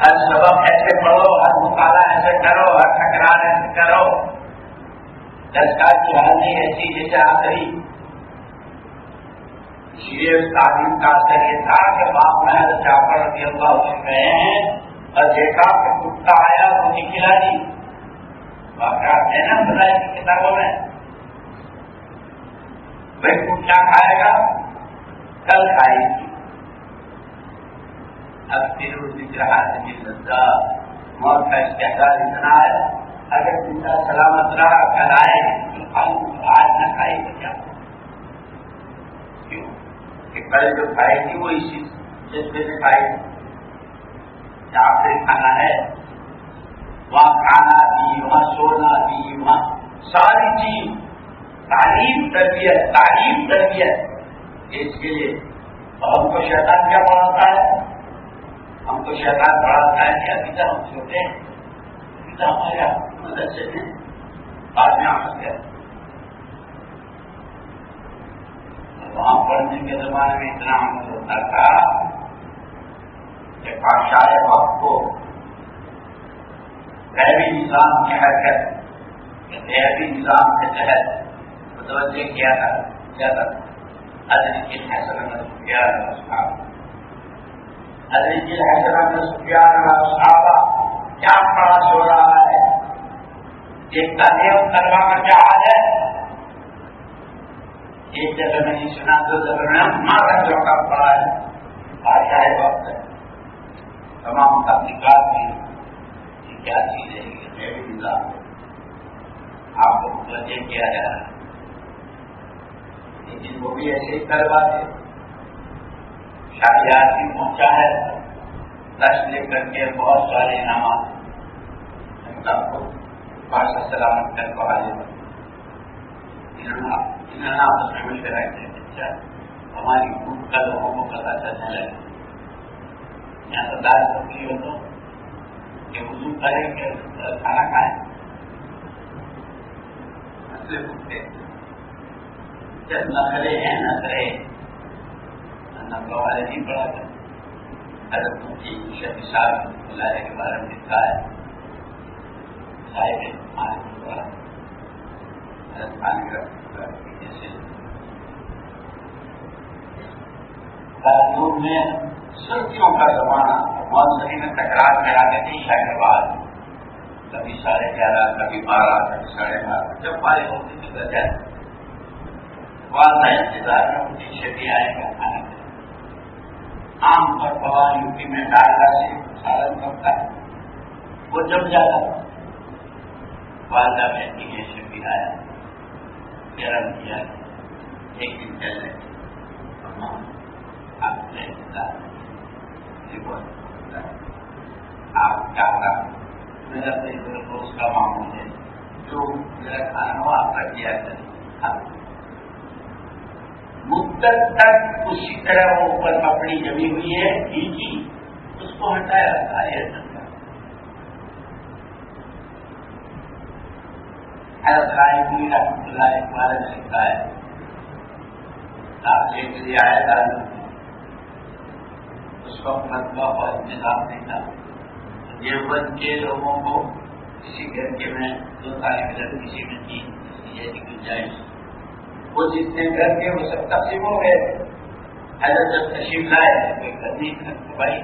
ہر سبق ایسے پڑھو، ہر مطالعہ ایسے کرو، ہر ٹکرار ایسے کرو۔ دستار کی حاضری ایسی جیسے آخری شیر تعلیم کا اثر یہ تھا کہ باپ محل جعفر رضی اللہ عنہ گئے ہیں اور دیکھا کہ کتا آیا تو نکلا نہیں واقعات ہے نا بتایا کی کتابوں میں۔ بھائی تو کیا کھائے گا؟ کل کھائے گی۔ اب پھر دکھ رہا ہے لذا موت کا استحصال اتنا ہے۔ اگر زندہ سلامت رہا، کل آئے تو آج نہ کھائی تو کیا کہ کل جو کھائے گی وہ اسی جذبے سے کھائے گی جہاں پھر کھانا ہے، وہاں کھانا بھی، وہاں سونا بھی، وہاں ساری چیز۔ تعلیم تربیت تعلیم تربیت۔ اس کے لیے ہم کو شیطان کیا پڑھاتا ہے۔ ہم کو شیطان پڑھاتا ہے کہ ابھی تک ہم چھوٹے ہیں، ابھی تک ہمارے مدد سے ہیں، بعد میں آ گیا وہاں پڑھنے کے زمانے میں اتنا عمل ہوتا تھا کہ بادشاہ وقت کو غیبی نظام کی حرکت غیبی نظام کے تحت متوجہ کیا تھا کیا تھا؟ کی میں صاحب کی میں صاحب کیا پاس ہو رہا ہے؟ ایک تعلیم کروا کا کیا ہے۔ ایک جگہ نہیں سنا دو جگہ میں ہمارا چوکا پڑا ہے بادشاہ وقت ہے۔ تمام تحقیقات میں یہ کیا چیز ہے، یہ میں بھی نظام۔ آپ کو متوجہ کیا جا رہا ہے۔ لیکن وہ بھی ایسے ہی کروا دے شاہجہاں بھی پہنچا ہے۔ دس لے کر کے بہت سارے انعامات۔ کو بادشاہ سلامت کر کو حاضر۔ آپس میں مل کے رہتے ہیں اچھا ہماری بھوک کا لوگوں کو پتا چلنے لگے۔ یہاں تو دال سبزی ہو تو کہ وضو کرے کہ کھانا کھائے مسئلے پوچھتے جب نخرے ہیں نخرے نقل والے نہیں پڑا تھا۔ حضرت کی شبی صاحب اللہ کے بارے میں لکھا ہے۔ صاحب حضرت خان کا تعلیم میں سردیوں کا زمانہ موسمی میں تکرار کرا دیتے شاہ کے بعد کبھی ساڑھے گیارہ کبھی بارہ کبھی ساڑھے بارہ جب پارے ہوتے تو درجہ والدہ انتظار میں ان شبی آئے گا کھانے میں عام پر یو پی میں ڈالڈا سے سالن کرتا ہے وہ جم جاتا والدہ میں یہ شبی آیا گرم کیا ایک دن چلنے آپ نے آپ کیا کہا میرا تو اس کا معمول ہے جو میرا کھانا ہو آپ کا کیا کریں مدت تک اسی طرح وہ اوپر کپڑی جمی ہوئی ہے اس کو ہٹایا تھا یہ رکھا ہے، رحمت اللہ اقبال نے لکھا ہے۔ آپ کے لیے آیا تھا اس وقت مطلب بہت نظام نہیں تھا۔ دیوبند کے لوگوں کو کسی گھر کے میں دو طالب علم کسی میں تین یہ گنجائش وہ جتنے گھر کے وہ سب تقسیم ہو گئے۔ حضرت جب تشریف لائے، کوئی گھر نہیں کرتے بھائی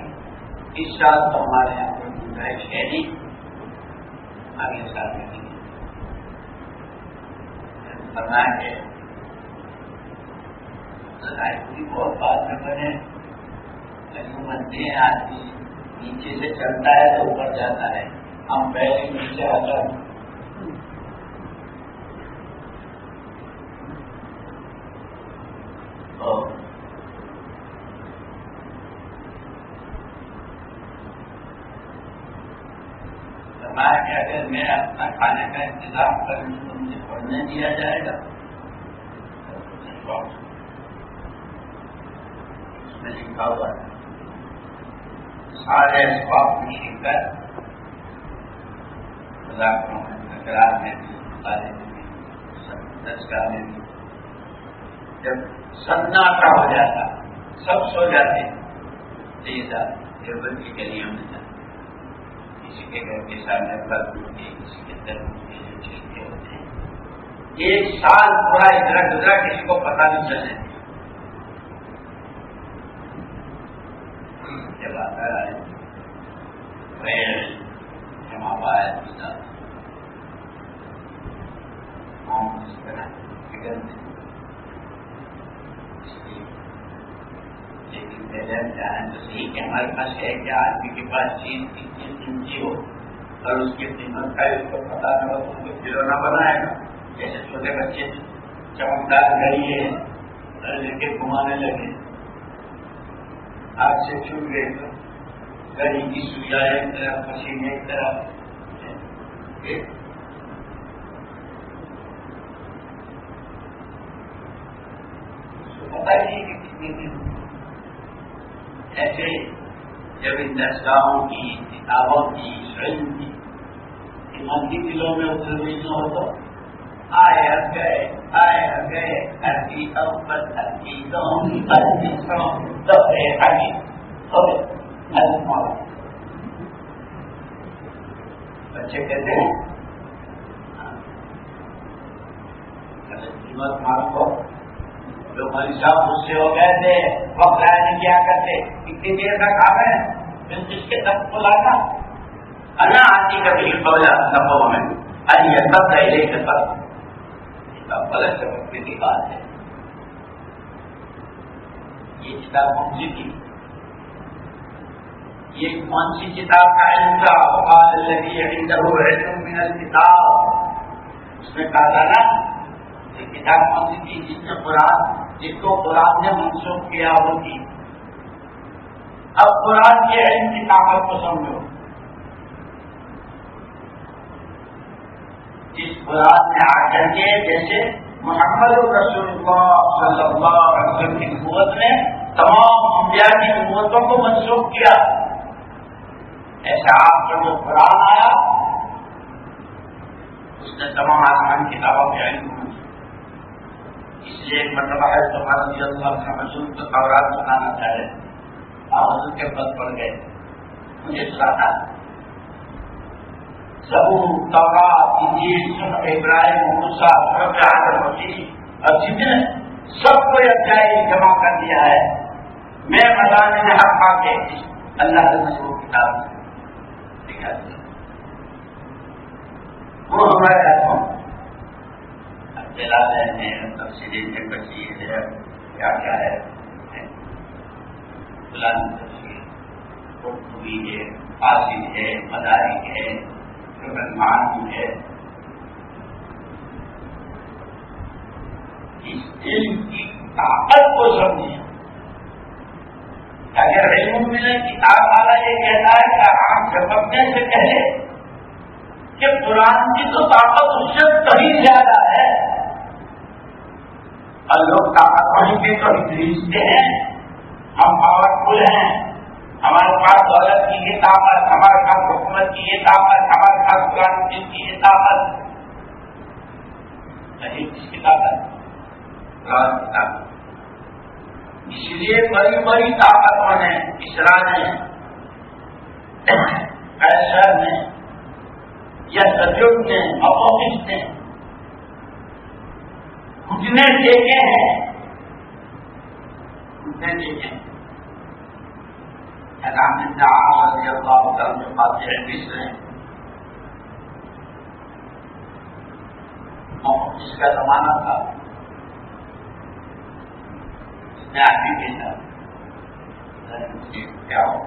اس سال تو ہمارے یہاں کوئی گنجائش ہے نہیں۔ اگلے سال میں نہیں فرمایا بہت بات میں بنے لیکن بنتے ہیں آدمی نیچے سے چلتا ہے تو اوپر جاتا ہے۔ ہم پہلے نیچے آتا ہے کہ اگر میں اپنا کھانے کا انتظام کروں تو مجھے دیا جائے گا۔ اس میں لکھا ہوا ہے۔ سارے اسباب میں لکھ کر تکرار میں بھی مطالعے میں بھی دستگاہ میں بھی جب سناٹا ہو جاتا، سب سو جاتے ٹیبل کی گلیوں میں جاتے کسی کے گھر کے سامنے پر ہوتی کسی کے در ہوتی جو چیزیں ہوتے ہیں ایک سال پورا ادھر گزرا کسی کو پتا نہیں چلنے جب آتا ہے۔ جمع پایا فکر لیکن پہلے ہم تو صحیح کہ ہمارے پاس ہے کہ آدمی کے پاس چیز کی چیز اونچی ہو اور اس کی قیمت کا اس کو پتا نہ ہو تو اس کو کھلونا بنائے گا۔ چھوٹے بچے چمکدار گڑی ہے لے کے گھمانے لگے۔ ہاتھ سے چھوٹ گئے تو گڑی کی سویا ایک طرف، مشین ایک طرف۔ پتا ہی کہ کتنی دن ایسے جب ان دستگاہوں کی، کتابوں کی علم کی ایمانی دلوں میں اتر بھی نہ ہو آئے گئے آئے گئے ہر کی پر ہر کی دوں ہر کی سو بچے کہتے ہیں قیمت مارکو جو مالی صاحب غصے ہو گئے تھے، وقت نہیں کیا کرتے۔ اتنی دیر تک آ گئے، پھر جس کے تک کو لانا انا آتی کبھی بولا سبوں میں ارے یہ سب رہے کے سب غلط سبق کی بات ہے۔ یہ کتاب کون سی تھی۔ یہ کون سی کتاب کا علم تھا۔ وقال الذي عنده علم من الكتاب۔ اس میں کہا تھا نا، یہ کتاب کون سی تھی جس میں قرآن، جس کو قرآن نے منسوخ کیا وہ اب قرآن کے علم کی طاقت کو سمجھو۔ جس قرآن نے آ کر کے جیسے محمد رسول اللہ صلی اللہ علیہ وسلم کی قوت نے تمام انبیاء کی قوتوں کو منسوخ کیا۔ ایسا آپ کا جو قرآن آیا، اس نے تمام آسمان کتابوں کے علم اس لیے ایک مرتبہ ہے تو رضی اللہ کا مشہور کو تورات سنانا چاہے آپ حضور کے پد پڑ گئے۔ مجھے سناتا سبو تورات انجیل سب ابراہیم موسا سب اور جتنے سب کو اچھائی جمع کر دیا ہے، میں مدانے نے حق پا کے اللہ سے مشہور کتاب وہ ہمارے ہاتھوں چلا رہے ہیں تفصیلی سے کشیر ہے کیا کیا ہے۔ فلان تفصیل۔ ہے قاصد ہے مداری ہے۔ رحمان ہے۔ اس علم کی طاقت کو سمجھے اگر علم میں کتاب والا یہ کہتا ہے کہ آپ جھپکنے سے پہلے کہ قرآن کی تو طاقت اس سے کہیں زیادہ ہے۔ اور لوگ طاقت وہیں پہ تو خریدتے ہیں، ہم پاورفل ہیں۔ ہمارے پاس دولت کی یہ طاقت، ہمارے پاس حکومت کی یہ طاقت، ہمارے پاس قرآن کی یہ طاقت۔ نہیں کس کی طاقت۔ قرآن کی طاقت۔ اس لیے بڑی بڑی طاقتور ہیں اسرائیل نے ایسر نے یا سجود نے اپوزٹ نے گھٹنے دیکھے ہیں۔ گھٹنے دیکھے رام رضی اللہ کرم جو بات ہے مصر ہیں جس کا زمانہ تھا میں آدمی بھیجا کیا ہو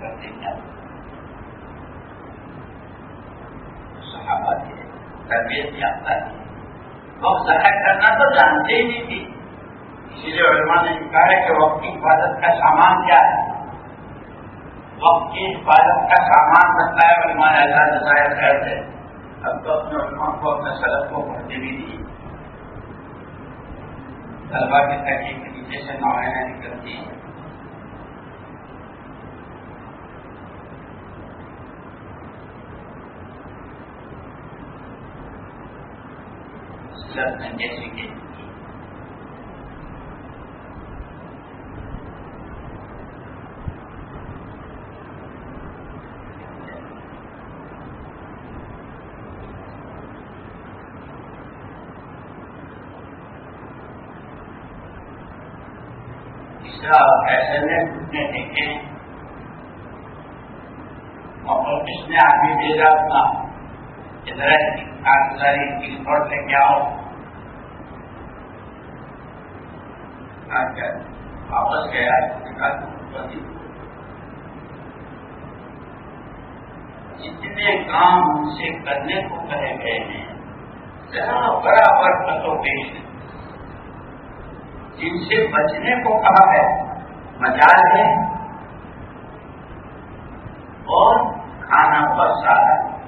کرتے کیا صحابہ کے تربیت یافتہ تھی وہ ظاہر کرنا تو جانتے ہی نہیں تھی اسی لیے علماء نے کہا ہے کہ وقت کی حفاظت کا سامان کیا ہے؟ وقت کی حفاظت کا سامان بنتا ہے، علماء ایسا ظاہر کرتے اب تو اپنے علماء کو، اپنے سڑک کو پڑھتے بھی نہیں۔ طلبا کی تحقیق کے نیچے سے نوائنا نکلتی ہیں۔ جیسے کہ ایسے میں گھٹنے دیکھے اور کس نے آدمی بھیجا اپنا ادھر کاغذاری کی رپورٹ لے کے آؤ واپس گیا جتنے کام ان سے کرنے کو کہے گئے ہیں ذرا برابر کتو پیش جن سے بچنے کو کہا ہے مجال ہے اور کھانا بہت سارا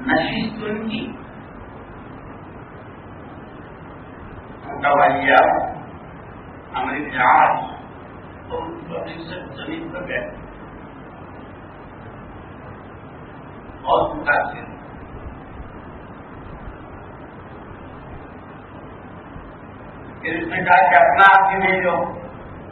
نشیست ان کی۔ دوائیا ہماری جہاز اور زمین پر گئے۔ بہت متاثر۔ پھر اس نے کہا کہ اپنا آدمی بھیجو ہم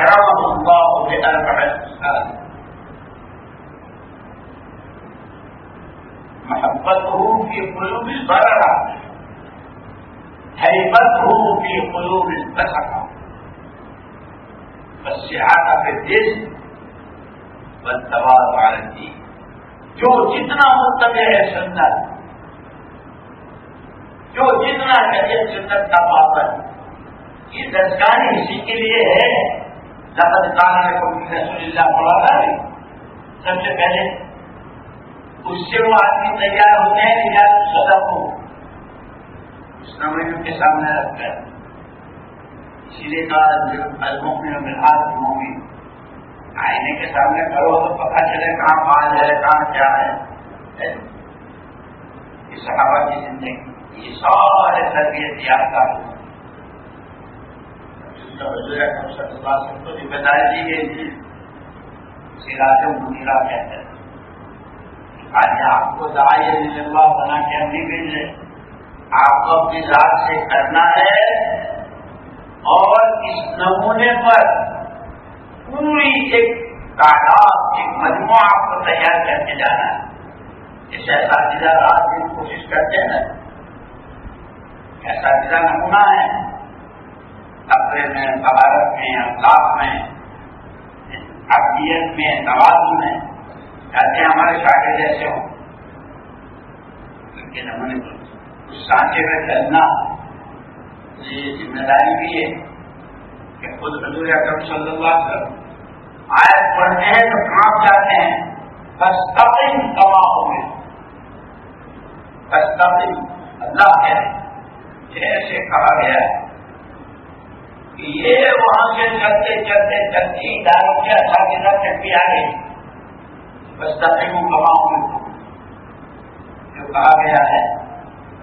حفظ سنتي أكرمه الله بأربع خصال محبته في قلوب البررة. هيبته في قلوب البسرة والسعادة في الجسم والتواضع على الدين. جو جتنا متبع ہے سنت، جو جتنا کہے سنت کا پابند یہ دستکاری اسی کے لیے ہے لقد کان کو رسول اللہ پڑھا تھا سب سے پہلے، اس سے وہ آدمی تیار ہوتے ہیں یا صدق کو اس کے سامنے رکھ کر. اسی لیے کہا المومن میں ہاتھ مومن آئینے کے سامنے کرو، تو پتا چلے کہاں بال ہے، کہاں کیا ہے. یہ صحابہ کی زندگی، یہ سارے تربیت یافتہ کو ذمہ داری دی گئی تھی منیرا کہتے ہیں۔ آج آپ کو دعائی اللہ بنا کے ہم نہیں بھیجے آپ کو اپنی ذات سے کرنا ہے اور اس نمونے پر پوری ایک تعداد، ایک مجموعہ آپ کو تیار کر کے جانا ہے۔ اس اساتذہ رات دن کوشش کرتے ہیں۔ اساتذہ نمونہ ہے۔ کپڑے میں بھارت میں، اخلاق میں ابیت میں توازن میں کہتے ہیں ہمارے شاگرد جیسے ہوں۔ ان کے نمونے پر اس سانچے میں چلنا، یہ ذمہ داری بھی ہے کہ خود حضور اکرم صلی اللہ علیہ وسلم آیت پڑھتے ہیں تو کانپ جاتے ہیں۔ بس تقیم کما ہو گئے بس تقیم اللہ کے جیسے کہا گیا ہے۔ یہ وہاں سے چلتے چلتے چلتی اداروں کے اچھا کے ساتھ چٹی آ گئی۔ بس تقیم کما ہو گئے جو کہا گیا ہے،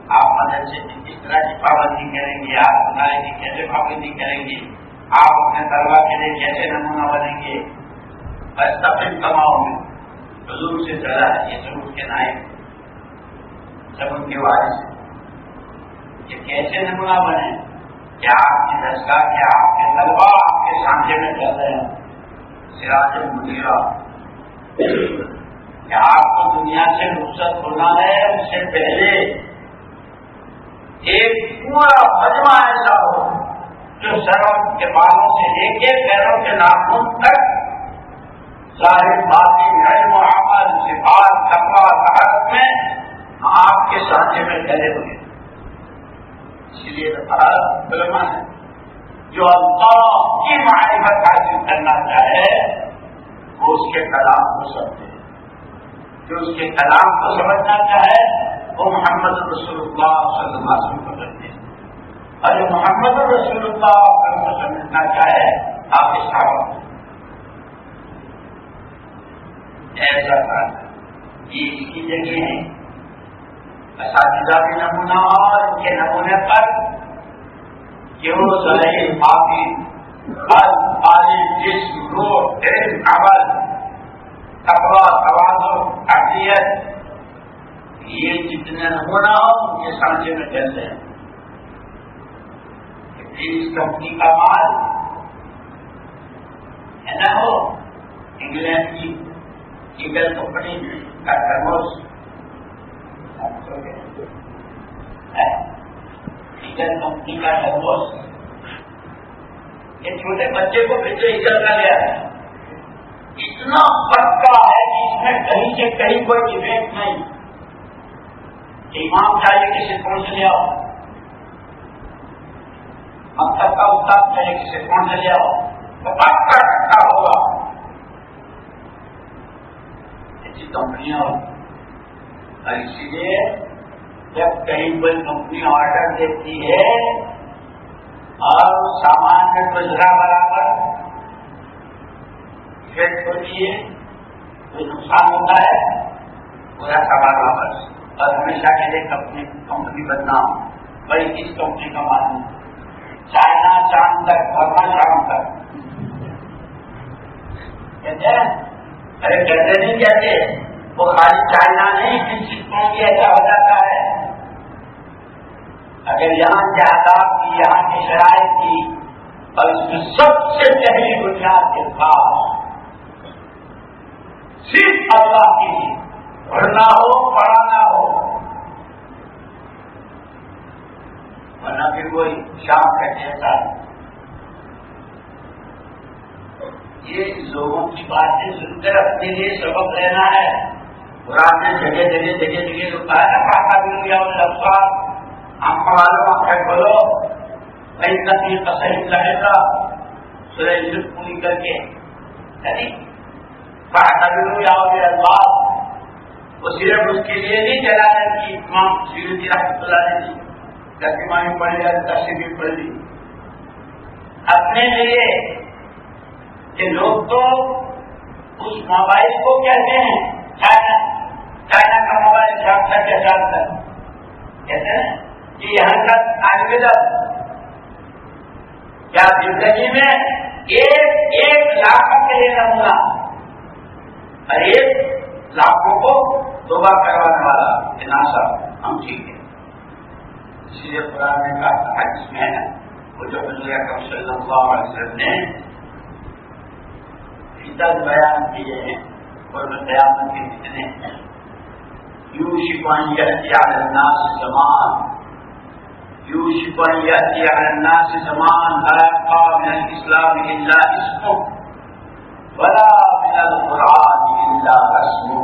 آپ مدد سے کس طرح کی پابندی کریں گے، آپ خدائے کی کیسے پابندی کریں گے، آپ اپنے طلبا کے لیے کیسے نمونہ بنیں گے۔ بس تفریح کماؤ میں حضور سے چلا ہے یہ سب اس کے نائب سب ان کے وارث یہ کیسے نمونہ بنے؟ کہ آپ کی دستگاہ کے آپ کے طلبا آپ کے سانچے میں چل رہے ہیں؟ سراج مدیرہ کہ آپ کو دنیا سے رخصت ہونا ہے؟ اس سے پہلے ایک پورا مجمع ایسا ہو جو سڑک کے بالوں سے لے کے پیروں کے ناخن تک ظاہر باقی علم و عمل صفات تقوا طاقت میں آپ کے سانچے میں چلے ہوئے۔ اسی لیے علما ہے جو اللہ کی معرفت حاصل کرنا چاہے، وہ اس کے کلام کو سمجھے۔ جو اس کے کلام کو سمجھنا چاہے، وہ محمد رسول اللہ صلی اللہ علیہ وسلم کو سمجھے۔ اور جو محمد رسول اللہ کو سمجھنا چاہے، آپ اس کا ایسا تھا یہ اس کی جگہ ہے۔ اساتذہ بھی نمونہ اور ان کے نمونے پر کیوں ظاہر معافی عالم جسم، روح، علم، عمل تقوا توازو اقلیت یہ جتنے نمونہ ہو یہ سانچے میں چلتے ہیں۔ اس کمپنی کا مال ہے نا ہو انگلینڈ کی ایگل کمپنی کا کرموس کمپنی کا یہ چھوٹے بچے کو پھر سے ایگل کا لیا ہے اتنا پکا ہے کہ اس میں کہیں سے کہیں کوئی ڈیبیٹ نہیں کہ امام چاہیے کسی کون سے لے آؤ مکتب کا استاد چاہیے کسی کون سے لے آؤ تو پکا ٹکا ہوگا ایسی کمپنیاں اور اسی لیے جب کہیں کوئی کمپنی آرڈر دیتی ہے اور سامان میں گزرا برابر فیٹ کو لیے کوئی نقصان ہوتا ہے، پورا سامان واپس۔ اور ہمیشہ کے لیے کمپنی کمپنی بدنام۔ بھائی کس کمپنی کا معلوم چائنا چاند تک بھرنا شام تک۔ کہتے ہیں؟ ارے کہتے نہیں کہتے وہ خالی چائنا نہیں کسی کو بھی ایسا ہو جاتا ہے۔ اگر یہاں کے آداب کی، یہاں کی شرائط کی، اور اس میں سب سے پہلی بنیاد کے خاص صرف اللہ کی پڑھنا ہو، پڑھانا ہو۔ ورنہ پھر کوئی شام کا جیسا یہ لوگوں کی باتیں سن کر اپنے لیے سبق لینا ہے۔ قرآن نے جگہ جگہ جگہ جگہ جو کہا نا پاکا بھی گیا ان کو معلوم آپ بولو کئی تصویر کا صحیح لگے گا سورج پوری کر کے یعنی پاکا بھی گیا وہ صرف اس کے لیے نہیں چلا ہے کہ امام سیرتی رحمت اللہ نے دی ترجمانی پڑھ لیا تصویر بھی پڑھ لی۔ اپنے لیے کہ لوگ تو اس موبائل کو کہتے ہیں۔ کا موبائل شام تک کہتے ہیں کہ یہاں کا آیویدم کیا زندگی میں ایک ایک لاکھ کے لیے نمونہ اور ایک لاکھوں کو توبہ کروانے والا ناسا ہم ٹھیک ہے اسی لیے قرآن نے کہا تھا، حدیث میں وہ جو حضور اکرم صلی اللہ علیہ وسلم نے فیصد بیان کیے ہیں اور قیامت کے کتنے یوشک ان یأتی علی الناس زمان. یوشک ان یأتی علی الناس زمان. لا يبقى من اسمه. ولا من القرآن الا رسمه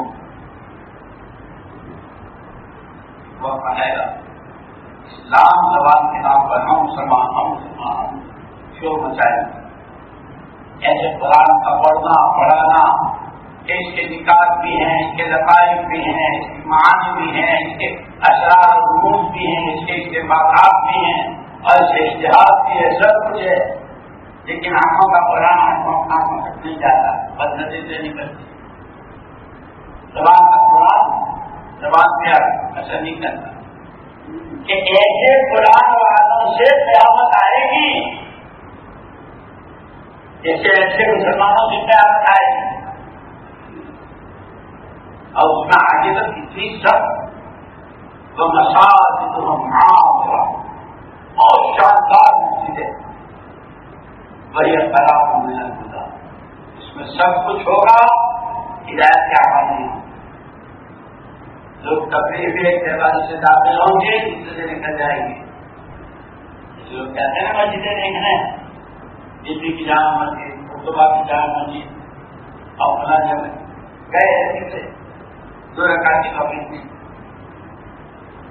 وقت آئے گا اسلام زبان کے نام پر ہم مسلمان ہم مسلمان شور مچائے ایسے قرآن کا پڑھنا پڑھانا اس کے نکات بھی ہیں، اس کے لفائف بھی ہیں، اس کے معنی بھی ہیں، اس کے اثرات روس بھی ہیں، اس کے استعمالات بھی ہیں اور اس کے اشتہار بھی ہے، سب کچھ ہے۔ لیکن آنکھوں کا پڑھانا آنکھوں آنکھوں تک نہیں جاتا بد نتیجے نہیں کرتی زبان کا قرآن، زبان پہ اثر نہیں کرتا۔ کہ ایسے قرآن والوں سے قیامت آئے گی، جیسے ایسے مسلمانوں سے قیامت آئے گی۔ اور اس میں آگے تک اتنی سب تو مساج تو ہم بہت شاندار مسجد ہے بڑی خراب ہونے خدا اس میں سب کچھ ہوگا، ہدایت کے حوالے لوگ تفریح بھی ایک دروازے سے داخل ہوں گے، دوسرے سے نکل جائیں گے۔ لوگ کہتے ہیں مسجدیں دیکھنا ہے دلی کی جامع مسجد اردوبا کی جامع مسجد، اور فلاں جگہ۔ گئے ایسے دو رکعتیں قبل تھی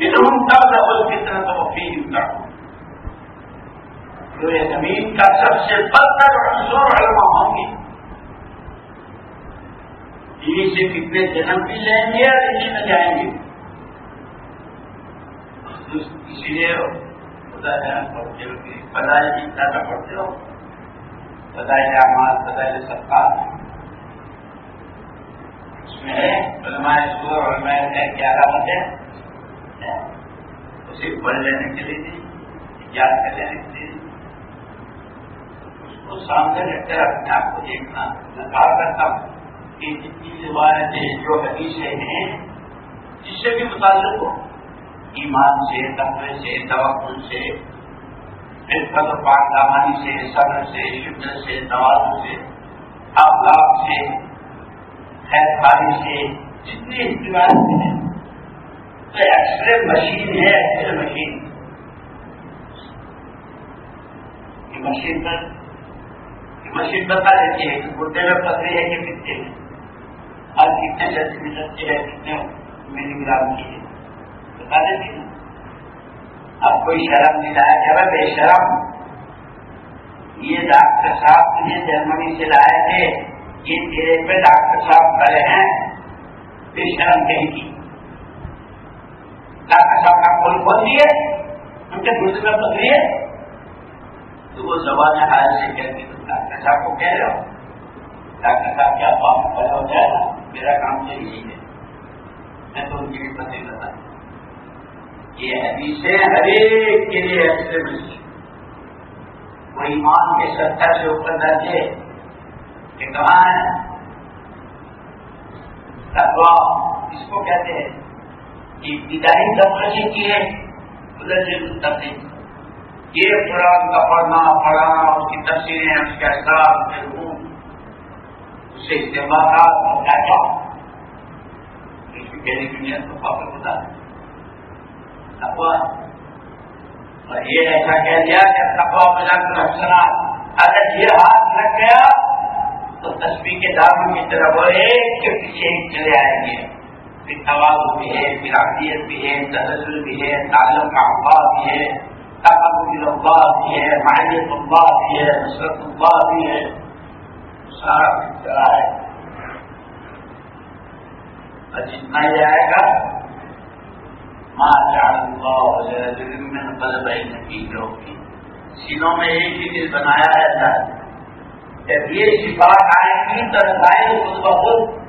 منهم تبدا الفتنه وفيهم تعود روئے زمین کا سب سے بدتر عنصر علما ہوں گے سے کتنے جنم بھی لیں گے اور اسی میں جائیں گے اسی لیے خدا جنم پڑھتے ہو کہ بدائے جتنا کا پڑھتے ہو؟ بدائے آماد بدائے سرکار اس میں ہے علماء سور، علماء ہے کیا رحمت ہے اسے پڑھ لینے کے لیے نہیں یاد کر لینے کے لیے اس کو سامنے رکھ کر اپنے آپ کو دیکھنا۔ میں کہا کرتا ہوں کہ جتنی روایتیں، جو حدیثیں ہیں، جس سے بھی متعلق ہو ایمان سے، تقوی سے توقل سے فطر پاک دامانی سے، صبر سے، شکر سے توازن سے، اخلاق سے خیر خاری سے، جتنی روایتیں ہیں۔ تو ایکس رے مشین ہے ایکس رے مشین یہ مشین پر، یہ مشین بتا دیتی ہے کہ گردے میں پتری ہے کہ کتنے میں اور کتنے سینٹی میٹر کی ہے، کتنے ملی گرام کی ہے۔ بتا دیتی اب کوئی شرم نہیں لایا جب بے شرم۔ یہ ڈاکٹر صاحب تجھے جرمنی سے لائے تھے یہ تیرے پہ ڈاکٹر صاحب کھڑے ہیں، بے شرم کہیں کی؟ ڈاکٹر صاحب کا کھول کھول دیے ان کے دوسرے میں پتری ہے۔ تو وہ زبان حال سے کہتی تم ڈاکٹر صاحب کو کہہ رہے ہو۔ ڈاکٹر صاحب کیا کام کھڑا ہو جائے گا؟ میرا کام تو یہی ہے۔ میں تو ان کی بھی پتہ بتا یہ حدیثیں ہر ایک کے لیے ایسے ملی وہ ایمان کے ستر سے اوپر درجے کہ کہاں ہے؟ تقوا اس کو کہتے ہیں۔ کہ ابتدائی درجے کی ہے، ادھر سے مستقل یہ قرآن کا پڑھنا پڑھانا اس کی تفصیلیں اس کے احساس کے روح اس سے استعمالات اور کیا کیا اس کی کہنے کی نیت تو پاپا بتا تقوا اور یہ ایسا کہہ دیا کہ تقوا بنا کر افسرات اگر یہ ہاتھ لگ گیا تو تصویر کے داروں کی طرف وہ ایک کے پیچھے ایک چلے آئیں گے. پھر تواز بھی ہے، پھر عقیت بھی ہے تدل بھی ہے، تعلق کا افواہ بھی ہے تقابل اللہ بھی ہے ماہیت اللہ بھی ہے، نصرت اللہ بھی ہے. سارا چلا ہے۔ اور جتنا ہی آئے گا ماں چار میں بل بھائی نتیجے ہوگی سینوں میں ایک ہی چیز بنایا ہے اللہ۔ جب یہ صفات آئیں گی تو آئے خود۔ بخود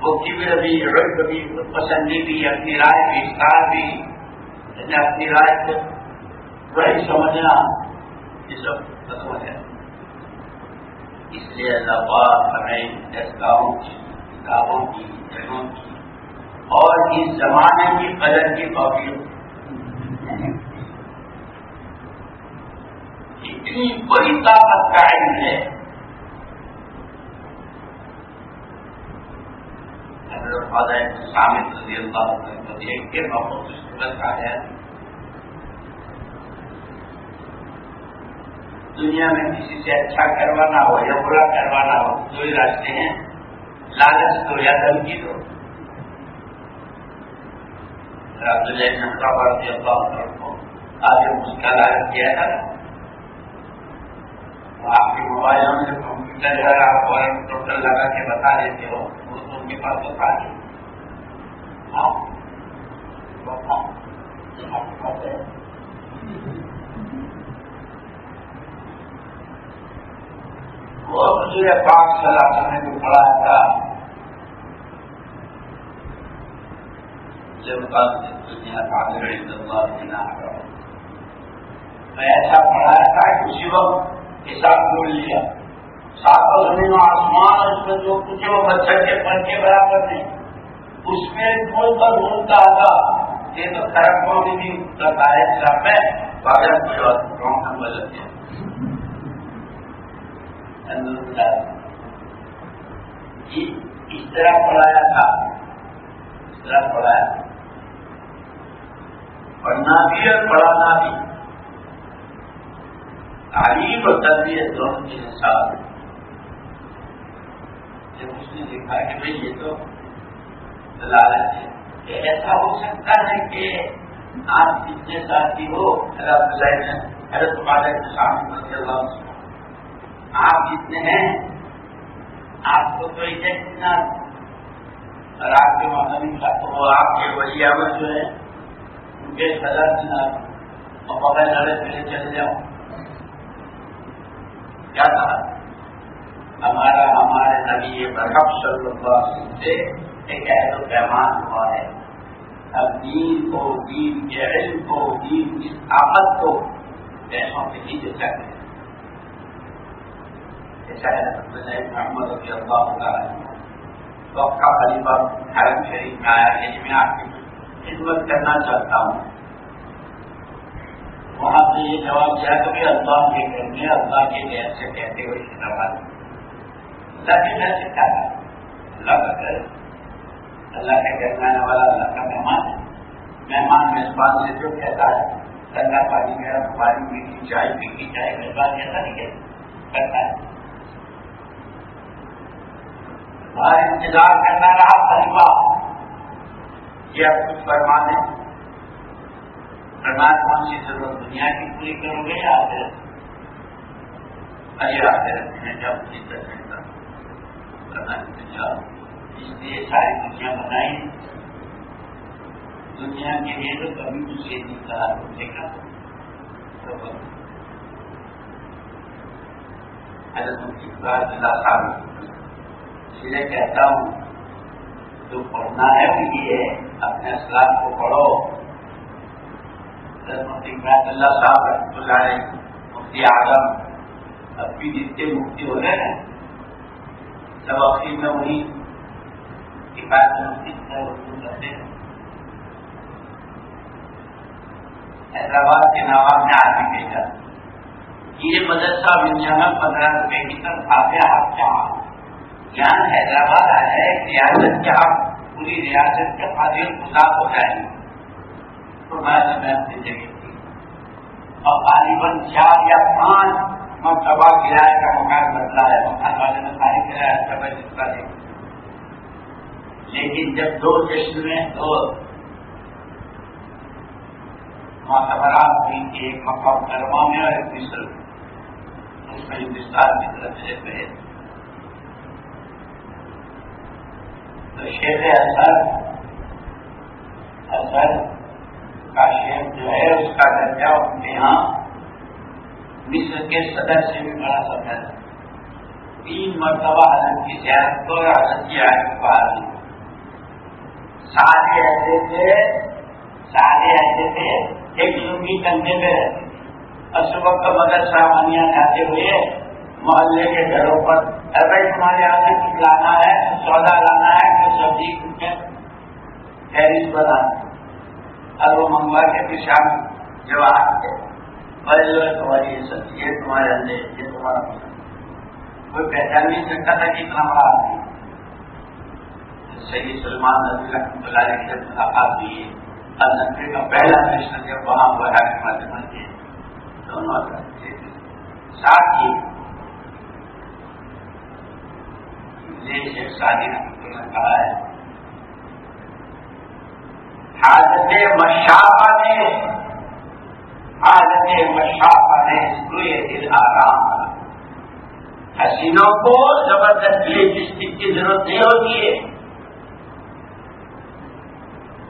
وہ کبر بھی رب بھی، پسندی بھی، اپنی رائے بھی اسٹار بھی۔ یعنی اپنی رائے کو وہی سمجھنا۔ یہ سب ختم ہے اس لیے اللہ پاک ہمیں دستگاہوں کی، کتابوں کی، جگہوں کی اور اس زمانے کی قدر کی کاپی اتنی بڑی طاقت کا علم ہے۔ سامنے رضی اللہ کے بہت خوبصورت کا ہے۔ دنیا میں کسی سے اچھا کروانا ہو یا برا کروانا ہو، دو ہی راستے ہیں۔ لالچ دو یا دھمکی دو۔ عبد الله بن عمر رضي الله عنه. هذه المشكلة عليها وأحكم ما يملكهم في تجارة وإن تسلمك مخالف ومسلم بفرض الحاجة وہ مجھے پانچ سلاح سمے کو پڑھایا تھا علیہ وسلم جب دنیا کا اللہ دینا میں ایسا پڑھایا تھا کہ اسی وقت حساب بول لیا۔ ساتوں زمین و آسمان اس میں جو کچھ وہ مچھر کے پن کے برابر نہیں اس میں ڈھونڈتا ڈھونڈتا آتا یہ تو خراب میں بھی بتایا سب میں اگر کوئی اور گاؤں میں بدل گیا اس طرح پڑھایا تھا۔ اس طرح پڑھایا۔ پڑھنا بھی اور پڑھانا بھی تعلیم اور تربیت دونوں کے ساتھ جب اس نے دیکھا کہ بھائی یہ تو دلالت ہے کہ ایسا ہو سکتا ہے کہ آپ جتنے ساتھی ہو، حضرت تمہارے سامنے آپ جتنے ہیں، آپ کو تو اتنا اور آپ کے مدنی کا تو وہ آپ کے ولی احمد جو ہے ان کے سزا دینا اور بغیر لڑے پہلے چلے جاؤ کیا کہا ہمارا ہمارے نبی برحب صلی اللہ علیہ وسلم سے ایک عہد و پیمان ہوا ہے اب دین کو دین کے علم کو دین کی آمد کو پیسوں کے نیچے چکے ایسا ہے محمد رضی اللہ تعالیٰ وقت کا خلیفہ حرم شریف میں آیا کہ میں آپ کی خدمت کرنا چاہتا ہوں۔ وہاں سے یہ جواب دیا کہ اللہ کے گھر میں اللہ کے غیر سے کہتے ہوئے اللہ کے گھر سے کیا اللہ کا گھر۔ اللہ کے گھر میں آنے والا اللہ کا مہمان ہے۔ مہمان میزبان سے جو کہتا ہے ٹھنڈا پانی میرا پانی میٹھی چائے پیٹھی چائے میزبان ایسا نہیں کرتا ہے۔ انتظار کرنا رہا، خلیفہ۔ یہ اب کچھ فرما دیں فرمان کون سی ضرورت دنیا کی پوری کرو گے یا آتے ارے آتے رہتے ہیں جب اسی طرح اس لیے ساری دنیا بنائی۔ دنیا کے لیے تو کبھی اسے نہیں کہا اسے کا حضرت اللہ صاحب لیے کہتا ہوں جو پڑھنا ہے وہ یہ ہے، اپنے اسلام کو پڑھو۔ اللہ صاحب رحمۃ اللہ علیہ، مفتی اعظم اب بھی جتنے مفتی ہو رہے ہیں، سب اخیر میں وہی حکایت مفتی کرتے ہیں۔ حیدرآباد کے نواب نے آدمی بھیجا یہ مدرسہ دنیا میں پندرہ روپے کی طرف تنخواہ آپ چاہ یہاں حیدرآباد آ جائے ریاست کے آپ پوری ریاست کے قابل گزار ہو جائیں گے تو میں اپنی جگہ تھی اور غالباً چار یا پانچ مرتبہ کرایہ کا مکان بدلا ہے۔ مکان والے نے ساری کرایہ سب جتنا دے لیکن جب دو جشن میں دو معتبرات ہوئی، ایک مقام کروا میں اور ایک مصر۔ اس میں ہندوستان کی طرف سے تو شیر اثر اثر کا شیر جو ہے، اس کا درجہ ان کے یہاں مصر کے صدر سے بھی بڑا سفر ہے۔ تین مرتبہ حضرت کی زیارت کو اور حضرت کی آئے کو باہر سارے ایسے تھے، سارے ایسے تھے، ایک لنگی کندھے میں رہتے تھے اور صبح کا مدرسہ منیا جاتے ہوئے محلے کے گھروں پر۔ بھائی تمہارے یہاں سے کچھ لانا ہے، سودا لانا ہے کہ سبزی کچھ فہرست بنا۔ اور وہ منگوا کے پھر شام جب آتے بڑے جو ہے تمہاری یہ سبزی یہ تمہارے اندر، یہ تمہارا۔ کوئی پہچان نہیں سکتا تھا کہ اتنا بڑا آدمی صحیح سلمان نبی رحمۃ اللہ علیہ کی ملاقات ہوئی ہے۔ اور نبی کا پہلا کشن جب وہاں ہوا ہے مدد کے دونوں ساتھ ہی شیخ شادی نے کہا ہے حاضرت مشاپا نے حاضرت مشاپا نے روئے دل آرام حسینوں کو زبردستی لپسٹک کی ضرورت نہیں ہوتی ہے۔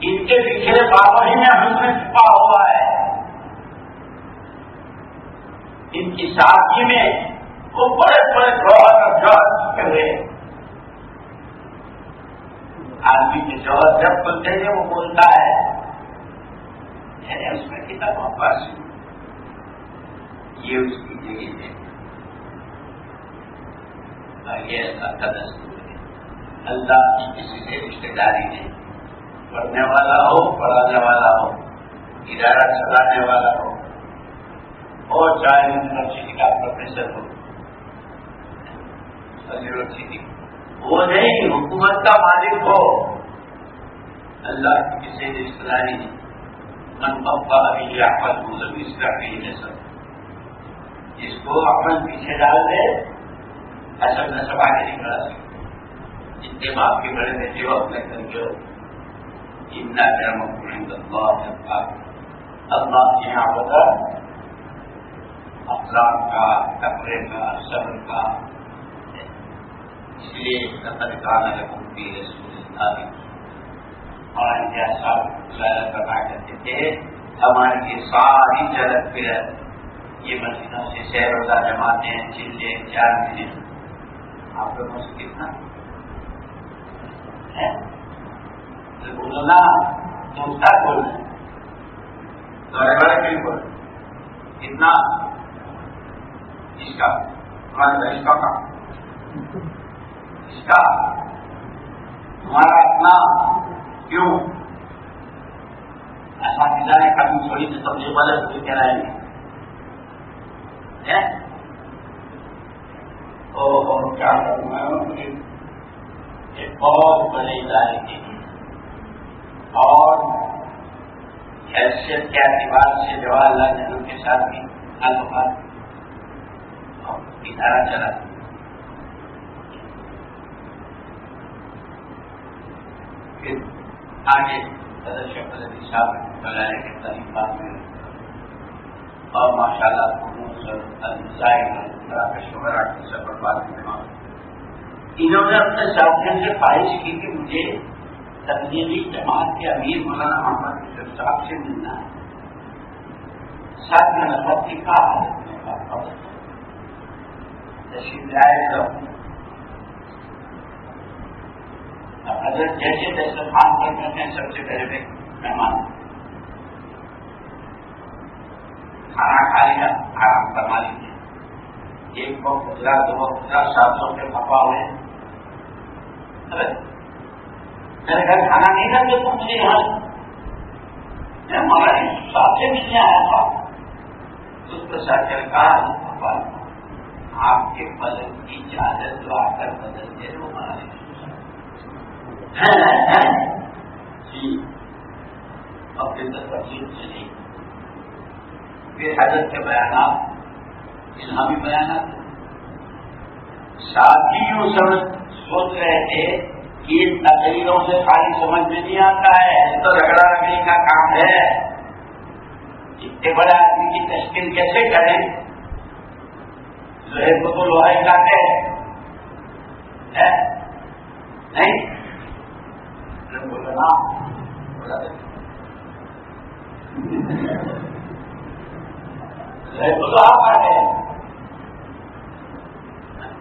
ان کے بکھرے بالوں ہی میں ہم سے چھپا ہوا ہے۔ ان کی ساتھی میں وہ بڑے بڑے جوہر اور جوہر کر رہے ہیں۔ آدمی کے جوہر جب بولتے ہیں وہ بولتا ہے یعنی اس میں کتنا واپس یہ اس کی جگہ ہے۔ یہ اللہ کا دستور ہے۔ اللہ کی کسی سے رشتے داری نہیں۔ پڑھنے والا ہو، پڑھانے والا ہو، ادارہ چلانے والا ہو۔ اور چاہے یونیورسٹی کا پروفیسر ہو۔ یونیورسٹی وہ نہیں حکومت کا مالک ہو۔ اللہ کی کسی رشتے داری من پپا ابھی آپس مطلب اس کا بھی ہے سب جس کو اپن پیچھے ڈال دے اصل میں سب آگے نہیں بڑھا سکتے جتنے باپ کے بڑے بیٹے ہو، اپنے گھر کے ہو۔ اتنا کرم اللہ اللہ۔ کے یہاں بتا اخلاق کا کپڑے کا، صبر کا۔ اس لیے قطر کانا رسول اللہ. اور جیسا کرنا کرتے تھے، ہماری یہ ساری جلد پہ یہ مسجدوں سے شہر روزہ جماتے ہیں چلے چار مہینے آپ لوگوں سے کتنا؟ بولنا تم کیا بول رہے بڑے بڑے کیوں بول کتنا؟ اس کا اس کا کام۔ اس کا ہمارا اپنا کیوں؟ ایسا ملا نے کبھی چھوڑی تو سب سے پہلے کہہ رہے ہیں؟ اور کیا کروں میں ایک بہت بڑے ادارے کے لیے۔ اور حیثیت کے اعتبار سے جواہر لال نہرو کے ساتھ بھی تعلقات۔ ادارہ چلا۔ پھر آگے صدر شیخ الدی صاحب بلانے کے طریقات میں اور ماشاء اللہ کا کی سفر بات میں انہوں نے اپنے ساتھیوں سے خواہش کی کہ مجھے تبدیلی جماعت کے امیر مولانا محمد یوسف صاحب سے ملنا ہے۔ ساتھ میں نفرت کی کہا تشریف لائے حضرت جیسے دسترخوان پر کرتے ہیں، سب سے پہلے مہمان کھانا کھا لیا آرام کروا لیجیے ایک کو خدرا دو خدرا سات سو کے پپا ہوئے۔ میرے گھر کھانا نہیں کرتے تو مجھے یہاں میں ہمارے ساتھ سے ملنے آیا تھا۔ اس کو ساتھ کر کہا آپ کے بدل کی اجازت جو آ کر بدلتے وہ ہمارے جی اپنے تفصیل سے نہیں پھر حضرت کے بیانات اسلامی بیانات ساتھیوں سمجھ سوچ رہے تھے کہ ان تقریروں سے خالی سمجھ میں نہیں آتا ہے۔ تو رگڑا رگڑی کا کام ہے اتنے بڑے آدمی کی تشکیل کیسے کریں لوہے کو تو لوہے لاتے ہیں نہیں بولنا تو آپ آ گئے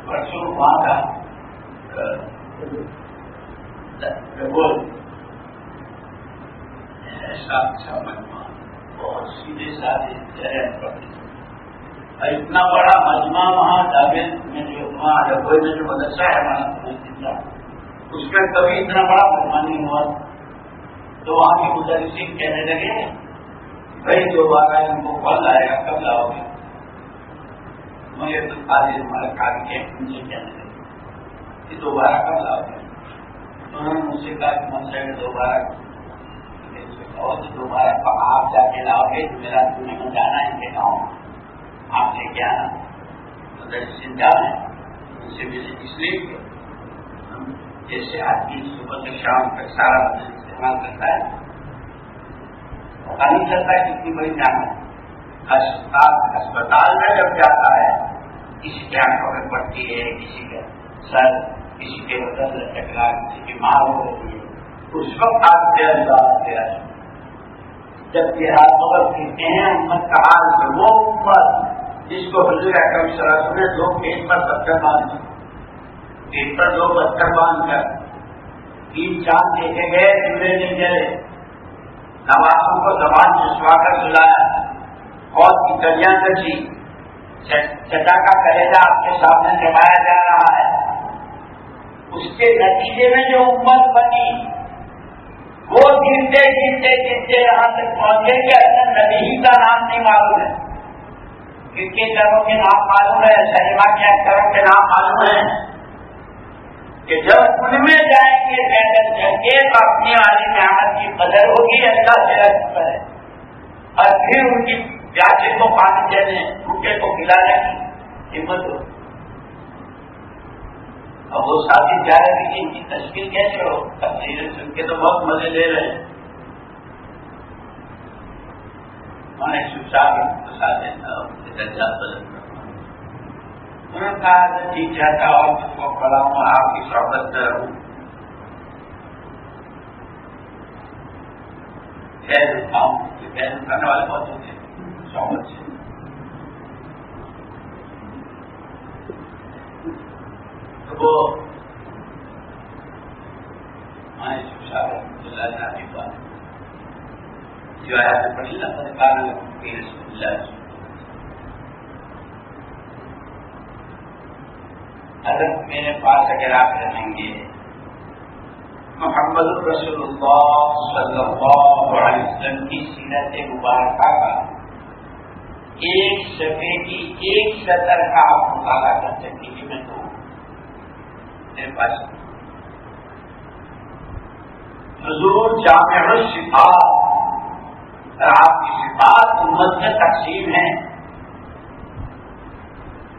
پرسوں وہاں کا ایسا اچھا مجمع بہت سیدھے سادے اتنا بڑا مجمع وہاں جاوید میں جو وہاں ڈبوئی میں جو مدرسہ ہے۔ ہمارا اس میں کبھی اتنا بڑا مہربانی ہوا۔ تو وہاں کی مدرسی کہنے لگے، بھائی جو بات ان کو پل آئے گا کب لاؤ گے؟ مجھے تو خالی ہمارے کام کے ان سے کہنے لگے۔ کہ دوبارہ کب لاؤ گے؟ انہوں نے مجھ سے کہا کہ من سے دوبارہ کہو دوبارہ آپ جا کے لاؤ گے میرا تمہیں میں جانا ہے کہ گاؤں آپ لے کے آنا۔ مدرسی جانا ہے ان سے مجھے اس لیے جیسے آدمی صبح سے شام تک سارا استعمال کرتا ہے پتا نہیں چلتا کتنی بڑی جان اسپتال میں جب جاتا ہے، کسی کے آنکھوں میں پڑتی ہے، کسی کے سر، کسی کے بدل لٹکا کسی کی ماں ہو رہی ہے، اس وقت آپ کے انداز جب یہ ہاتھ مغل پھرتے ہیں امت کا حال وہ امت جس کو حضور اکرم صلی اللہ علیہ وسلم نے دو پیٹ پر پتھر باندھ پیٹ پر دو پتھر باندھ کر تین چاند دیکھے گئے چولہے نہیں جلے نوازوں کو زبان چسوا کر سلایا اور کی کلیاں چٹا کا کلیجا آپ کے سامنے چڑھایا جا رہا ہے۔ اس کے نتیجے میں جو امت بنی، وہ گرتے گرتے گرتے یہاں تک پہنچے کہ اصل نبی کا نام نہیں معلوم ہے۔ کرکٹروں کے نام معلوم ہے سنیما کے ایکٹروں کے نام معلوم ہے کہ جب ان میں جائیں گے پیدل چل کے تو اپنی والی نعمت کی قدر ہوگی، اللہ سے رقص ہے اور پھر ان کی پیاسے کو پانی دینے، بھوکے کو کھلانے کی ہمت ہو۔ اب وہ ساتھی جا رہے تھے کہ ان کی تشکیل کیسے ہو؟ تفصیل سن کے تو بہت مزے لے رہے ہیں۔ میں نے انہوں نے کہا کہ ٹھیک چاہتا ہوں تم کو کھڑا ہوں آپ کی صحبت میں رہوں خیر اٹھاؤں خیر کرنے والے بہت ہوتے ہیں صحبت سے تو وہ میں شاید بات جو ہے پڑھی نا سرکار رسول اللہ اگر میرے پاس اگر آپ رہیں گے، محمد رسول اللہ صلی اللہ علیہ وسلم کی سیرت مبارکہ کا ایک صفحے کی ایک سطر کا آپ مطالعہ کر سکیں گے، میں تو میرے پاس حضور جامع الصفات آپ کی صفات امت میں تقسیم ہیں۔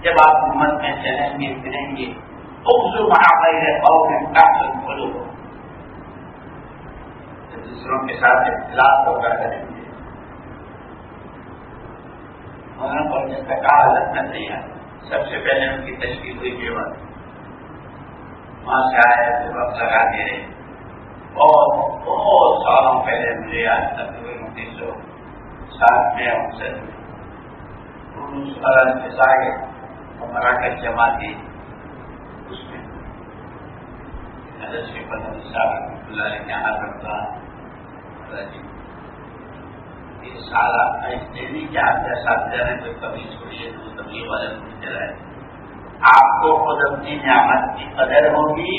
جب آپ امت میں چلیں گے، پھریں گے اور دوسروں کے ساتھ اختلاف ہوگا کریں گے۔ انہوں پر جب تک حالت میں نہیں ہے سب سے پہلے ان کی تشکیل ہوئی کے بعد وہاں سے آئے، تو وقت لگا دے رہے اور بہت سالوں پہلے مجھے آج تک ہوئے انیس سو سات میں ان سے۔ ہمارا کر جما دی اس میں حضرت شیخ الحمد صاحب اللہ علیہ یہاں کرتا جی، یہ سارا نہیں کہ آپ جیسا جانے کوئی کمی چھوڑیے تو کبھی والے نہیں چلائے آپ کو خود اپنی نعمت کی قدر ہوگی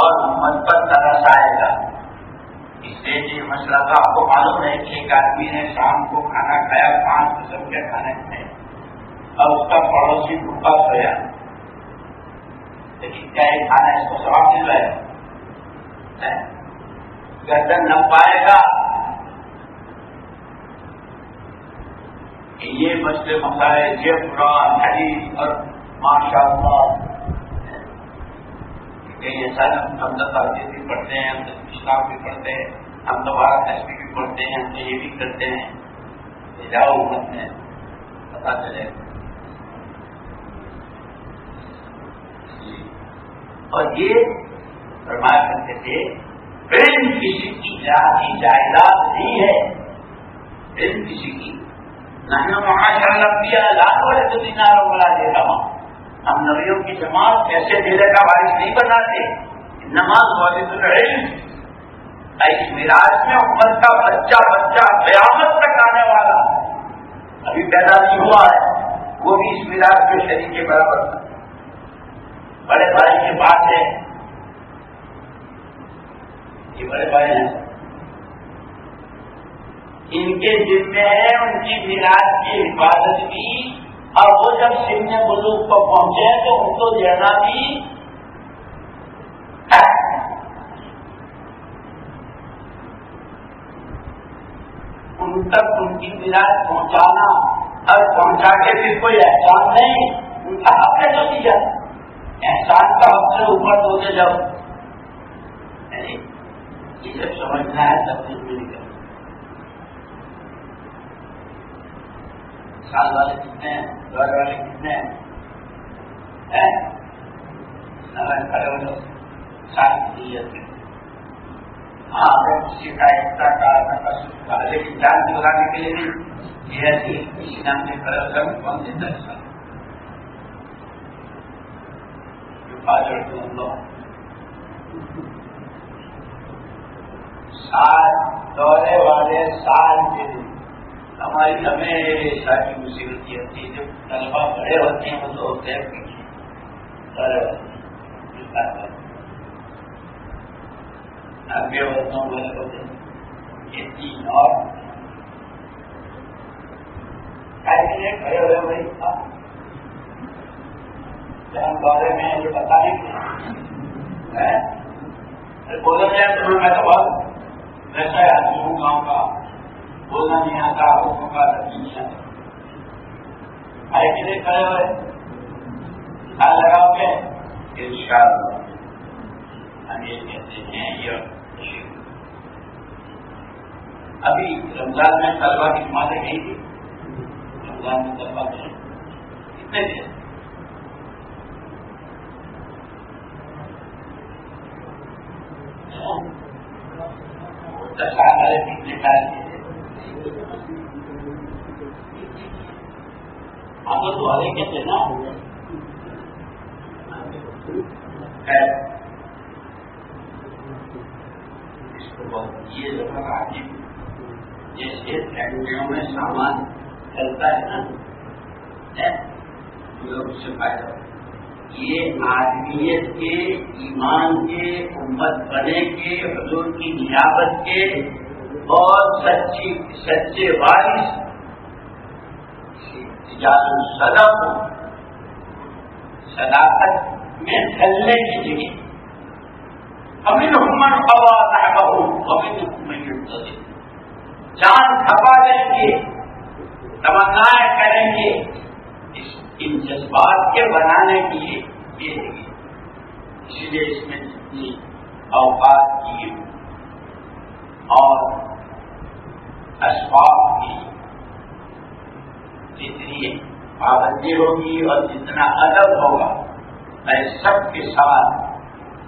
اور امت پر ترس آئے گا۔ اس لیے یہ مسئلہ تو آپ کو معلوم ہے کہ ایک آدمی نے شام کو کھانا کھایا، پانچ قسم کے کھانے کھائے۔ اور اس کا پڑوسی بھوکا سویا لیکن کیا یہ کھانا اس کو سواب مل رہا ہے؟ گردن نہ پائے گا کہ یہ مسئلے مسائل یہ قرآن، حدیث اور ماشاء اللہ یہ ہم تو تعلیم بھی پڑھتے ہیں، ہم تو اسلام بھی پڑھتے ہیں، ہم تو بارہ تصویر بھی پڑھتے ہیں، ہم تو یہ بھی کرتے ہیں۔ جاؤ مت میں پتا چلے۔ گا اور یہ فرمایا کرتے تھے علم کسی کی ذاتی جائیداد نہیں ہے. علم کسی کی نہ ماشاء اللہ پیا لاکھ والے تو دینار بلا دے رہا ہوں ہم نبیوں کی جماعت ایسے دے کا بارش نہیں بناتے نماز والے تو علم اس مراج میں عمر کا بچہ بچہ قیامت تک آنے والا ابھی پیدا نہیں ہوا ہے، وہ بھی اس مراج کے شریر کے برابر تھا۔ بڑے بھائی کے پاس ہے۔ یہ بڑے بھائی ہیں۔ ان کے ذمے ہے ان کی میراث کی حفاظت بھی۔ اور وہ جب سن بزرگ کو پہنچے تو ان کو دینا بھی۔ ان تک ان کی میراث پہنچانا۔ اور پہنچا کے پھر کوئی احسان نہیں۔ ان کا حق ہے تو دیا۔ احسان کا حق سے اوپر دو دے جاؤ۔ یعنی یہ جب سمجھنا ہے تب بھی نکل سال والے کتنے ہیں؟ دور والے کتنے ہیں؟ کھڑے ہو سات ہاں کسی کا ایکتا کا لیکن جان دلانے کے لیے بھی یہ کسی نام سے کھڑے ہو جاؤ۔ کون دیتا ہے اچھا۔ سال دورے والے سال دن ہماری ہمیشہ کی مصیبت یہ ہوتی ہے جب طلبا بڑے ہوتے ہیں، وہ تو ہوتے ہیں۔ پیچھے نبے وزنوں والے ہوتے ہیں۔ یہ تین اور۔ کھڑے ہوئے بھائی ہم دورے میں یہ بتا دیں بولنا جائے تو میں تو بہت ویسا آدمی ہوں گاؤں کا بولنا نہیں آتا حکم کا نہیں آتا آئے کے لیے کھڑے ہوئے؟ خیال لگاؤ گے؟ ان شاء اللہ ہم یہ کہتے ہیں، یہ ابھی رمضان میں طلبا کی جماعتیں گئی تھی۔ رمضان میں طلبا گئے۔ کتنے تھے دشان والے تو اس کو بہت یہ لگا آگے جیسے فیکٹریوں میں سامان چلتا ہے نا لوگ سے فائدہ ہوتا ہے۔ یہ آدمیت کے، ایمان کے، امت بنے کے، حضور کی نیابت کے بہت سچی، سچے وارث صدق صداقت میں چلنے کی جگہ۔ امن عمر ہوا امن حکومت جان کھپا دیں گے تمنائیں کریں گے۔ ان جذبات کے بنانے کی یہ اسی لیے اس میں جتنی اوقات کی اور اسباب کی جتنی پابندی ہوگی اور جتنا ادب ہوگا، میں سب کے ساتھ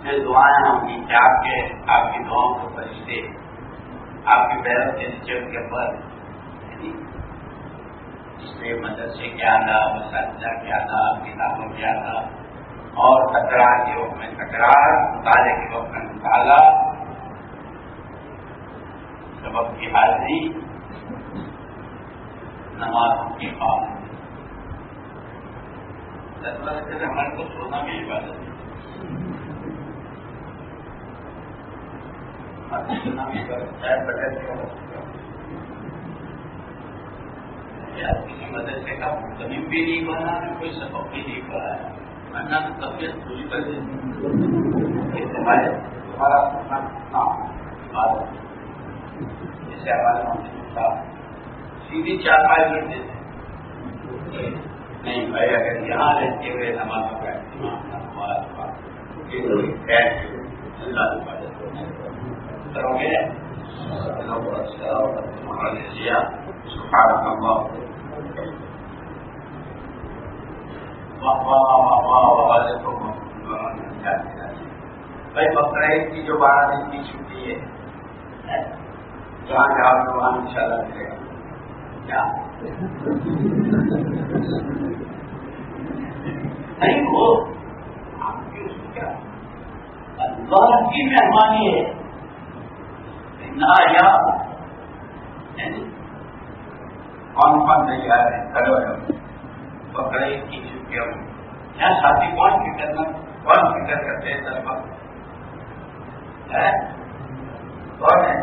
جو دعائیں ہوں گی کہ آپ کے آپ کی دعاؤں کو فرشتے، آپ کی بیرت کے نیچے کے پر اس میں مدرسے کیا تھا مساجدہ کیا تھا، کتابوں کیا تھا، اور تکرار کے وقت میں، تکرار مطالعے کے وقت میں مطالعہ سبب کی حاضری نماز کی پابندی ہمارے کو سونا بھی عبادت۔ کسی مدرسے کا زمین بھی نہیں بنا کوئی سبب بھی نہیں بنا ہے ورنہ تو طبیعت پوری کر تمہارا جیسے ہمارے صاحب سیدھی چار پائے لیتے تھے نہیں بھائی اگر یہاں رہتے ہوئے نماز کا اہتمام کرو گے سبحانك اللهم بھائی بقرعید کی جو بارہ دن کی چھٹی ہے جہاں جہاں گے وہاں ان شاء اللہ ملے گا کیا نہیں وہ آپ کی اس کیا اللہ کی مہربانی ہے۔ نہ یا کون کون تیار ہے کرو پکڑے کی چھٹیاں یہاں ساتھی کون فکر میں کون فکر کرتے ہیں طلبا کون ہے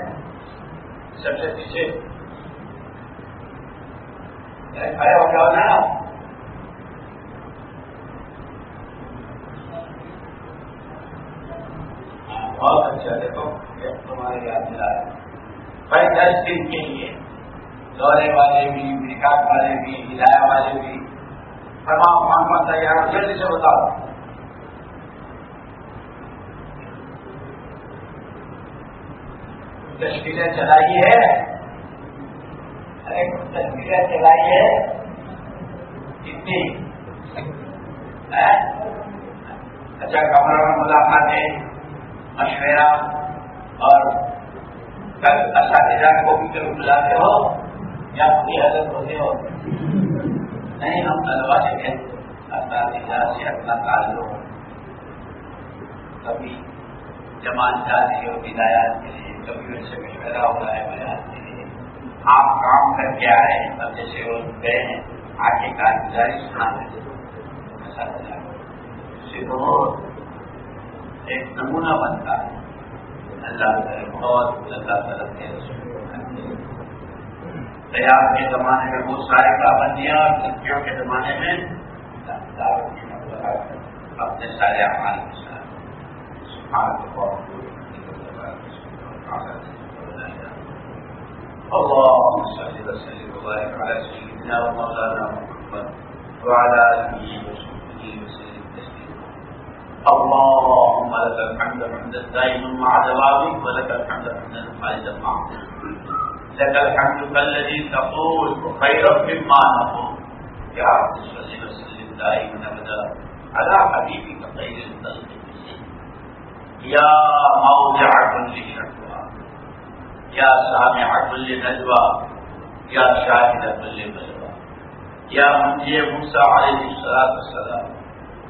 سب سے پیچھے۔ کھڑے ہو جاؤ نا بہت اچھا دیکھو تمہارے یاد دلا ہے۔ بھائی، دس دن کے لیے۔ دورے والے بھی نکاح والے بھی ہدایہ والے بھی۔ تمام کون تیار جلدی سے بتاؤ۔ تشکیلیں چلائی ہے؟ تشکیلیں چلائی ہے؟ کتنی؟ اچھا کمرہ میں ملاقاتیں مشورہ اور کل اساتذہ کو بھی کبھی بلاتے ہو۔ یا اپنی حضرت ہوتے ہو۔ نہیں، ہم طلبا سے کہتے اساتذہ سے اپنا تعلق۔ کبھی جماعت جاتی ہو ہدایات کے لیے، کبھی ان سے مشورہ ہو رہا ہے بیان کے لیے۔ آپ کام کر کے آئے اب جیسے وہ گئے ہیں، آگے کارگزاری سنا دیتے ایک نمونہ بنتا ہے۔ اللہ کرے بہت اللہ تعالیٰ کے تیار کے زمانے میں بہت سارے پابندیاں اور سکھیوں کے زمانے میں اپنے سارے اعمال کے ساتھ۔ اللهم صل وسلم وبارك على سيدنا ومولانا محمد وعلى اله وصحبه وسلم تسليما اللهم لك الحمد حمدا دائما مع دوامك ولك الحمد حمدا خالدا مع لك الحمد كالذي تقول خيرا مما نقول. يا رب صل وسلم دائما ابدا على حبيبك خير الخلق. يا موضع كل شكوى. یا سامع کل نجوا یا شاہد کل بلوا یا مجھے موسا علیہ السلام السلام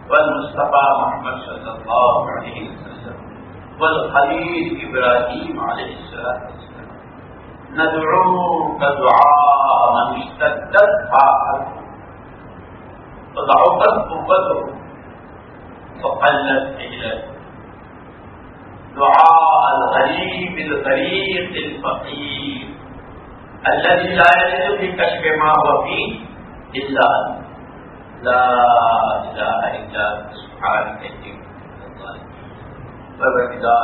والمصطفیٰ محمد صلی اللہ علیہ وسلم. والخلیل ابراہیم علیہ السلام السلام ندعوك دعاء من اشتدت حالته فضعفت قوته وقلت حيلته دعاء الغريب الغريق الفقير الذي لا يجد في كشف ما هو فيه إلا أنت. لا إله إلا أنت. سبحانك إني كنت من الظالمين. وبالدار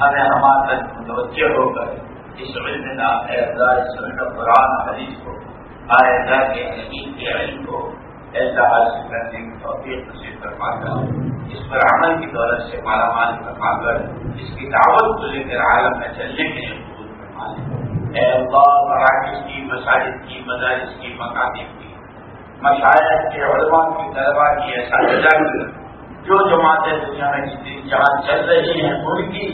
ہمیں ہمارے متوجہ ہو کر اس علم نہ اے اللہ اس علم قرآن، حدیث کو آئے اللہ کے علم کے علم کو ایسا حاصل کرنے کی توفیق نصیب فرما کر، اس پر عمل کی دولت سے مالا مال فرما کر، اس کی دعوت کو لے کر عالم میں چلنے کے لیے قبول فرما لے۔ اے اللہ، مراکز کی، مساجد کی، مدارس کی مکاتب کی مشاعت کے علماء کی طلبا کی، ایسا کی جو جماعتیں دنیا میں جتنی جہاں چل رہی ہیں، ان کی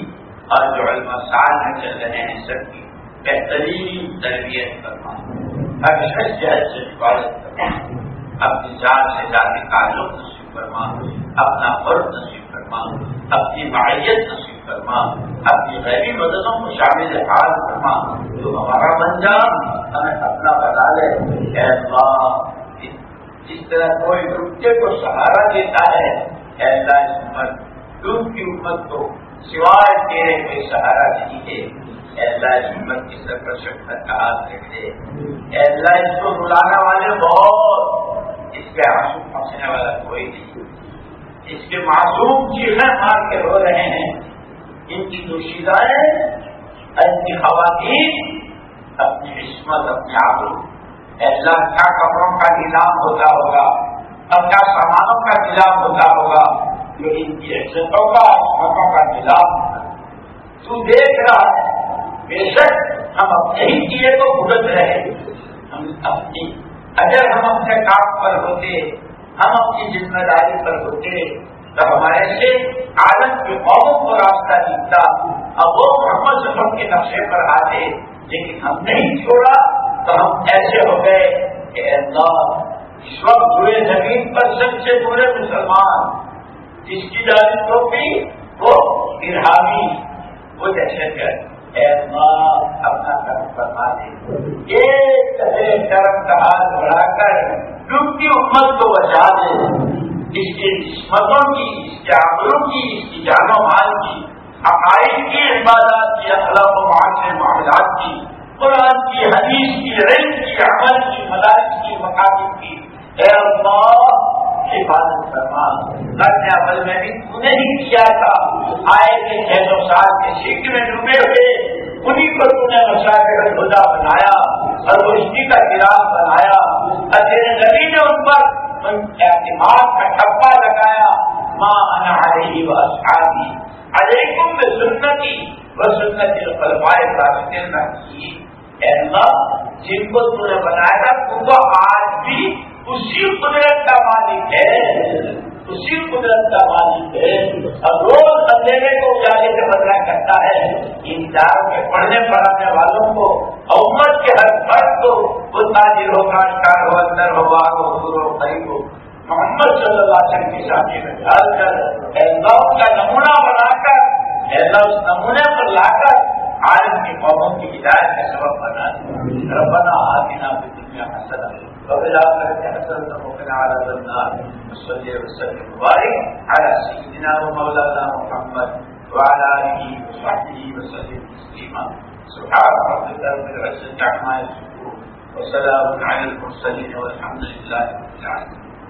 اور جو علما سال میں چل رہے ہیں سب کی بہترین تربیت فرما ہر شخص جہد سے حفاظت کرنا اپنی جان سے جانے تعلق نصیب فرما اپنا فرض نصیب فرما اپنی معیت نصیب فرما اپنی غیبی مددوں کو شامل حال فرما جو ہمارا بن جا ہمیں اپنا بتا لے۔ اے اللہ جس طرح کوئی ڈوبتے کو سہارا دیتا ہے۔ اے اللہ، اس امت کی امت کو سوائے تیرے کوئی سہارا نہیں ہے اللہ اس امت کی سر پر شکر کا ہاتھ رکھے اللہ، اس کو رلانا والے بہت، اس کے آنسو پہنچنے والا کوئی نہیں۔ اس کے معصوم چیزیں مار کے رو رہے ہیں۔ ان کی دوشیدائیں ان کی خواتین اپنی عصمت اپنے آبرو اللہ، کیا کپڑوں کا نیلام ہوتا ہوگا؟ اب کیا سامانوں کا نیلام ہوتا ہوگا؟ جو ان کی عزتوں کا عصمتوں کا نیلام تو دیکھ رہا ہے، بے شک ہم اپنے ہی کیے تو بھگت رہے۔ ہم اپنی، اگر ہم اپنے کام پر ہوتے، ہم اپنی ذمہ داری پر ہوتے، تو ہمارے سے عالم کے قوموں کو راستہ دکھتا اب وہ محمد سفر کے نقشے پر آتے، لیکن ہم نہیں چھوڑا، تو ہم ایسے ہو گئے کہ اللہ، اس وقت پورے زمین پر سب سے پورے مسلمان جس کی جانی تو بھی وہ ارحامی وہ دہشت گرد۔ اپنا کرم فرما دے۔ ایک کرم کا ہاتھ بڑھا کر ڈوبتی امت کو بچا دے۔ اس کی قسمتوں کی، اس کے آبروں کی، اس کی جان و مال کی، عقائد کی، عبادات کی، اخلاق و معاشرے معاملات کی، قرآن کی، حدیث کی رنگ کی، عمل کی، مدارس کی مقابل کی۔ اے اللہ حفاظت فرما کرنے عمل میں بھی انہیں ہی کیا تھا آئے تھے چھ سو سال کے سکھ میں ڈوبے ہوئے انہیں پر تم نے نشا خدا بنایا اور روشنی کا گراف بنایا اور تیرے نبی نے ان پر اعتماد کا ٹپا لگایا ماں انا رہی وہ شادی علیکم میں سنتی وہ سنت الفلوائے راستے نہ کی جن کو تم نے بنایا تھا وہ آج بھی اسی قدرت کا مالک ہے اسی قدرت کا مالک ہے۔ اور روز اندھیرے کو اجالے سے بدلا کرتا ہے؟ ان چاروں کے پڑھنے پڑھانے والوں کو عمر کے ہر فرد کو، وہ تاجر ہو کاشکار ہو، اندر ہو، باغ ہو دور ہو قریب ہو۔ محمد صلی اللہ علیہ وسلم کی شادی میں ڈال کر اللہ کا نمونہ بنا کر اللہ اس نمونے پر لا کر، عالم کی قوموں کی ہدایت کا سبب بنا۔ ربنا آتنا في الدنيا حسنة وفي الآخرة حسنة وقنا عذاب النار. وصلي وسلم وبارك على سيدنا ومولانا محمد وعلى آله وصحبه وسلم تسليما. سبحان ربك رب العزة عما يصفون. وسلام على المرسلين والحمد لله رب العالمين.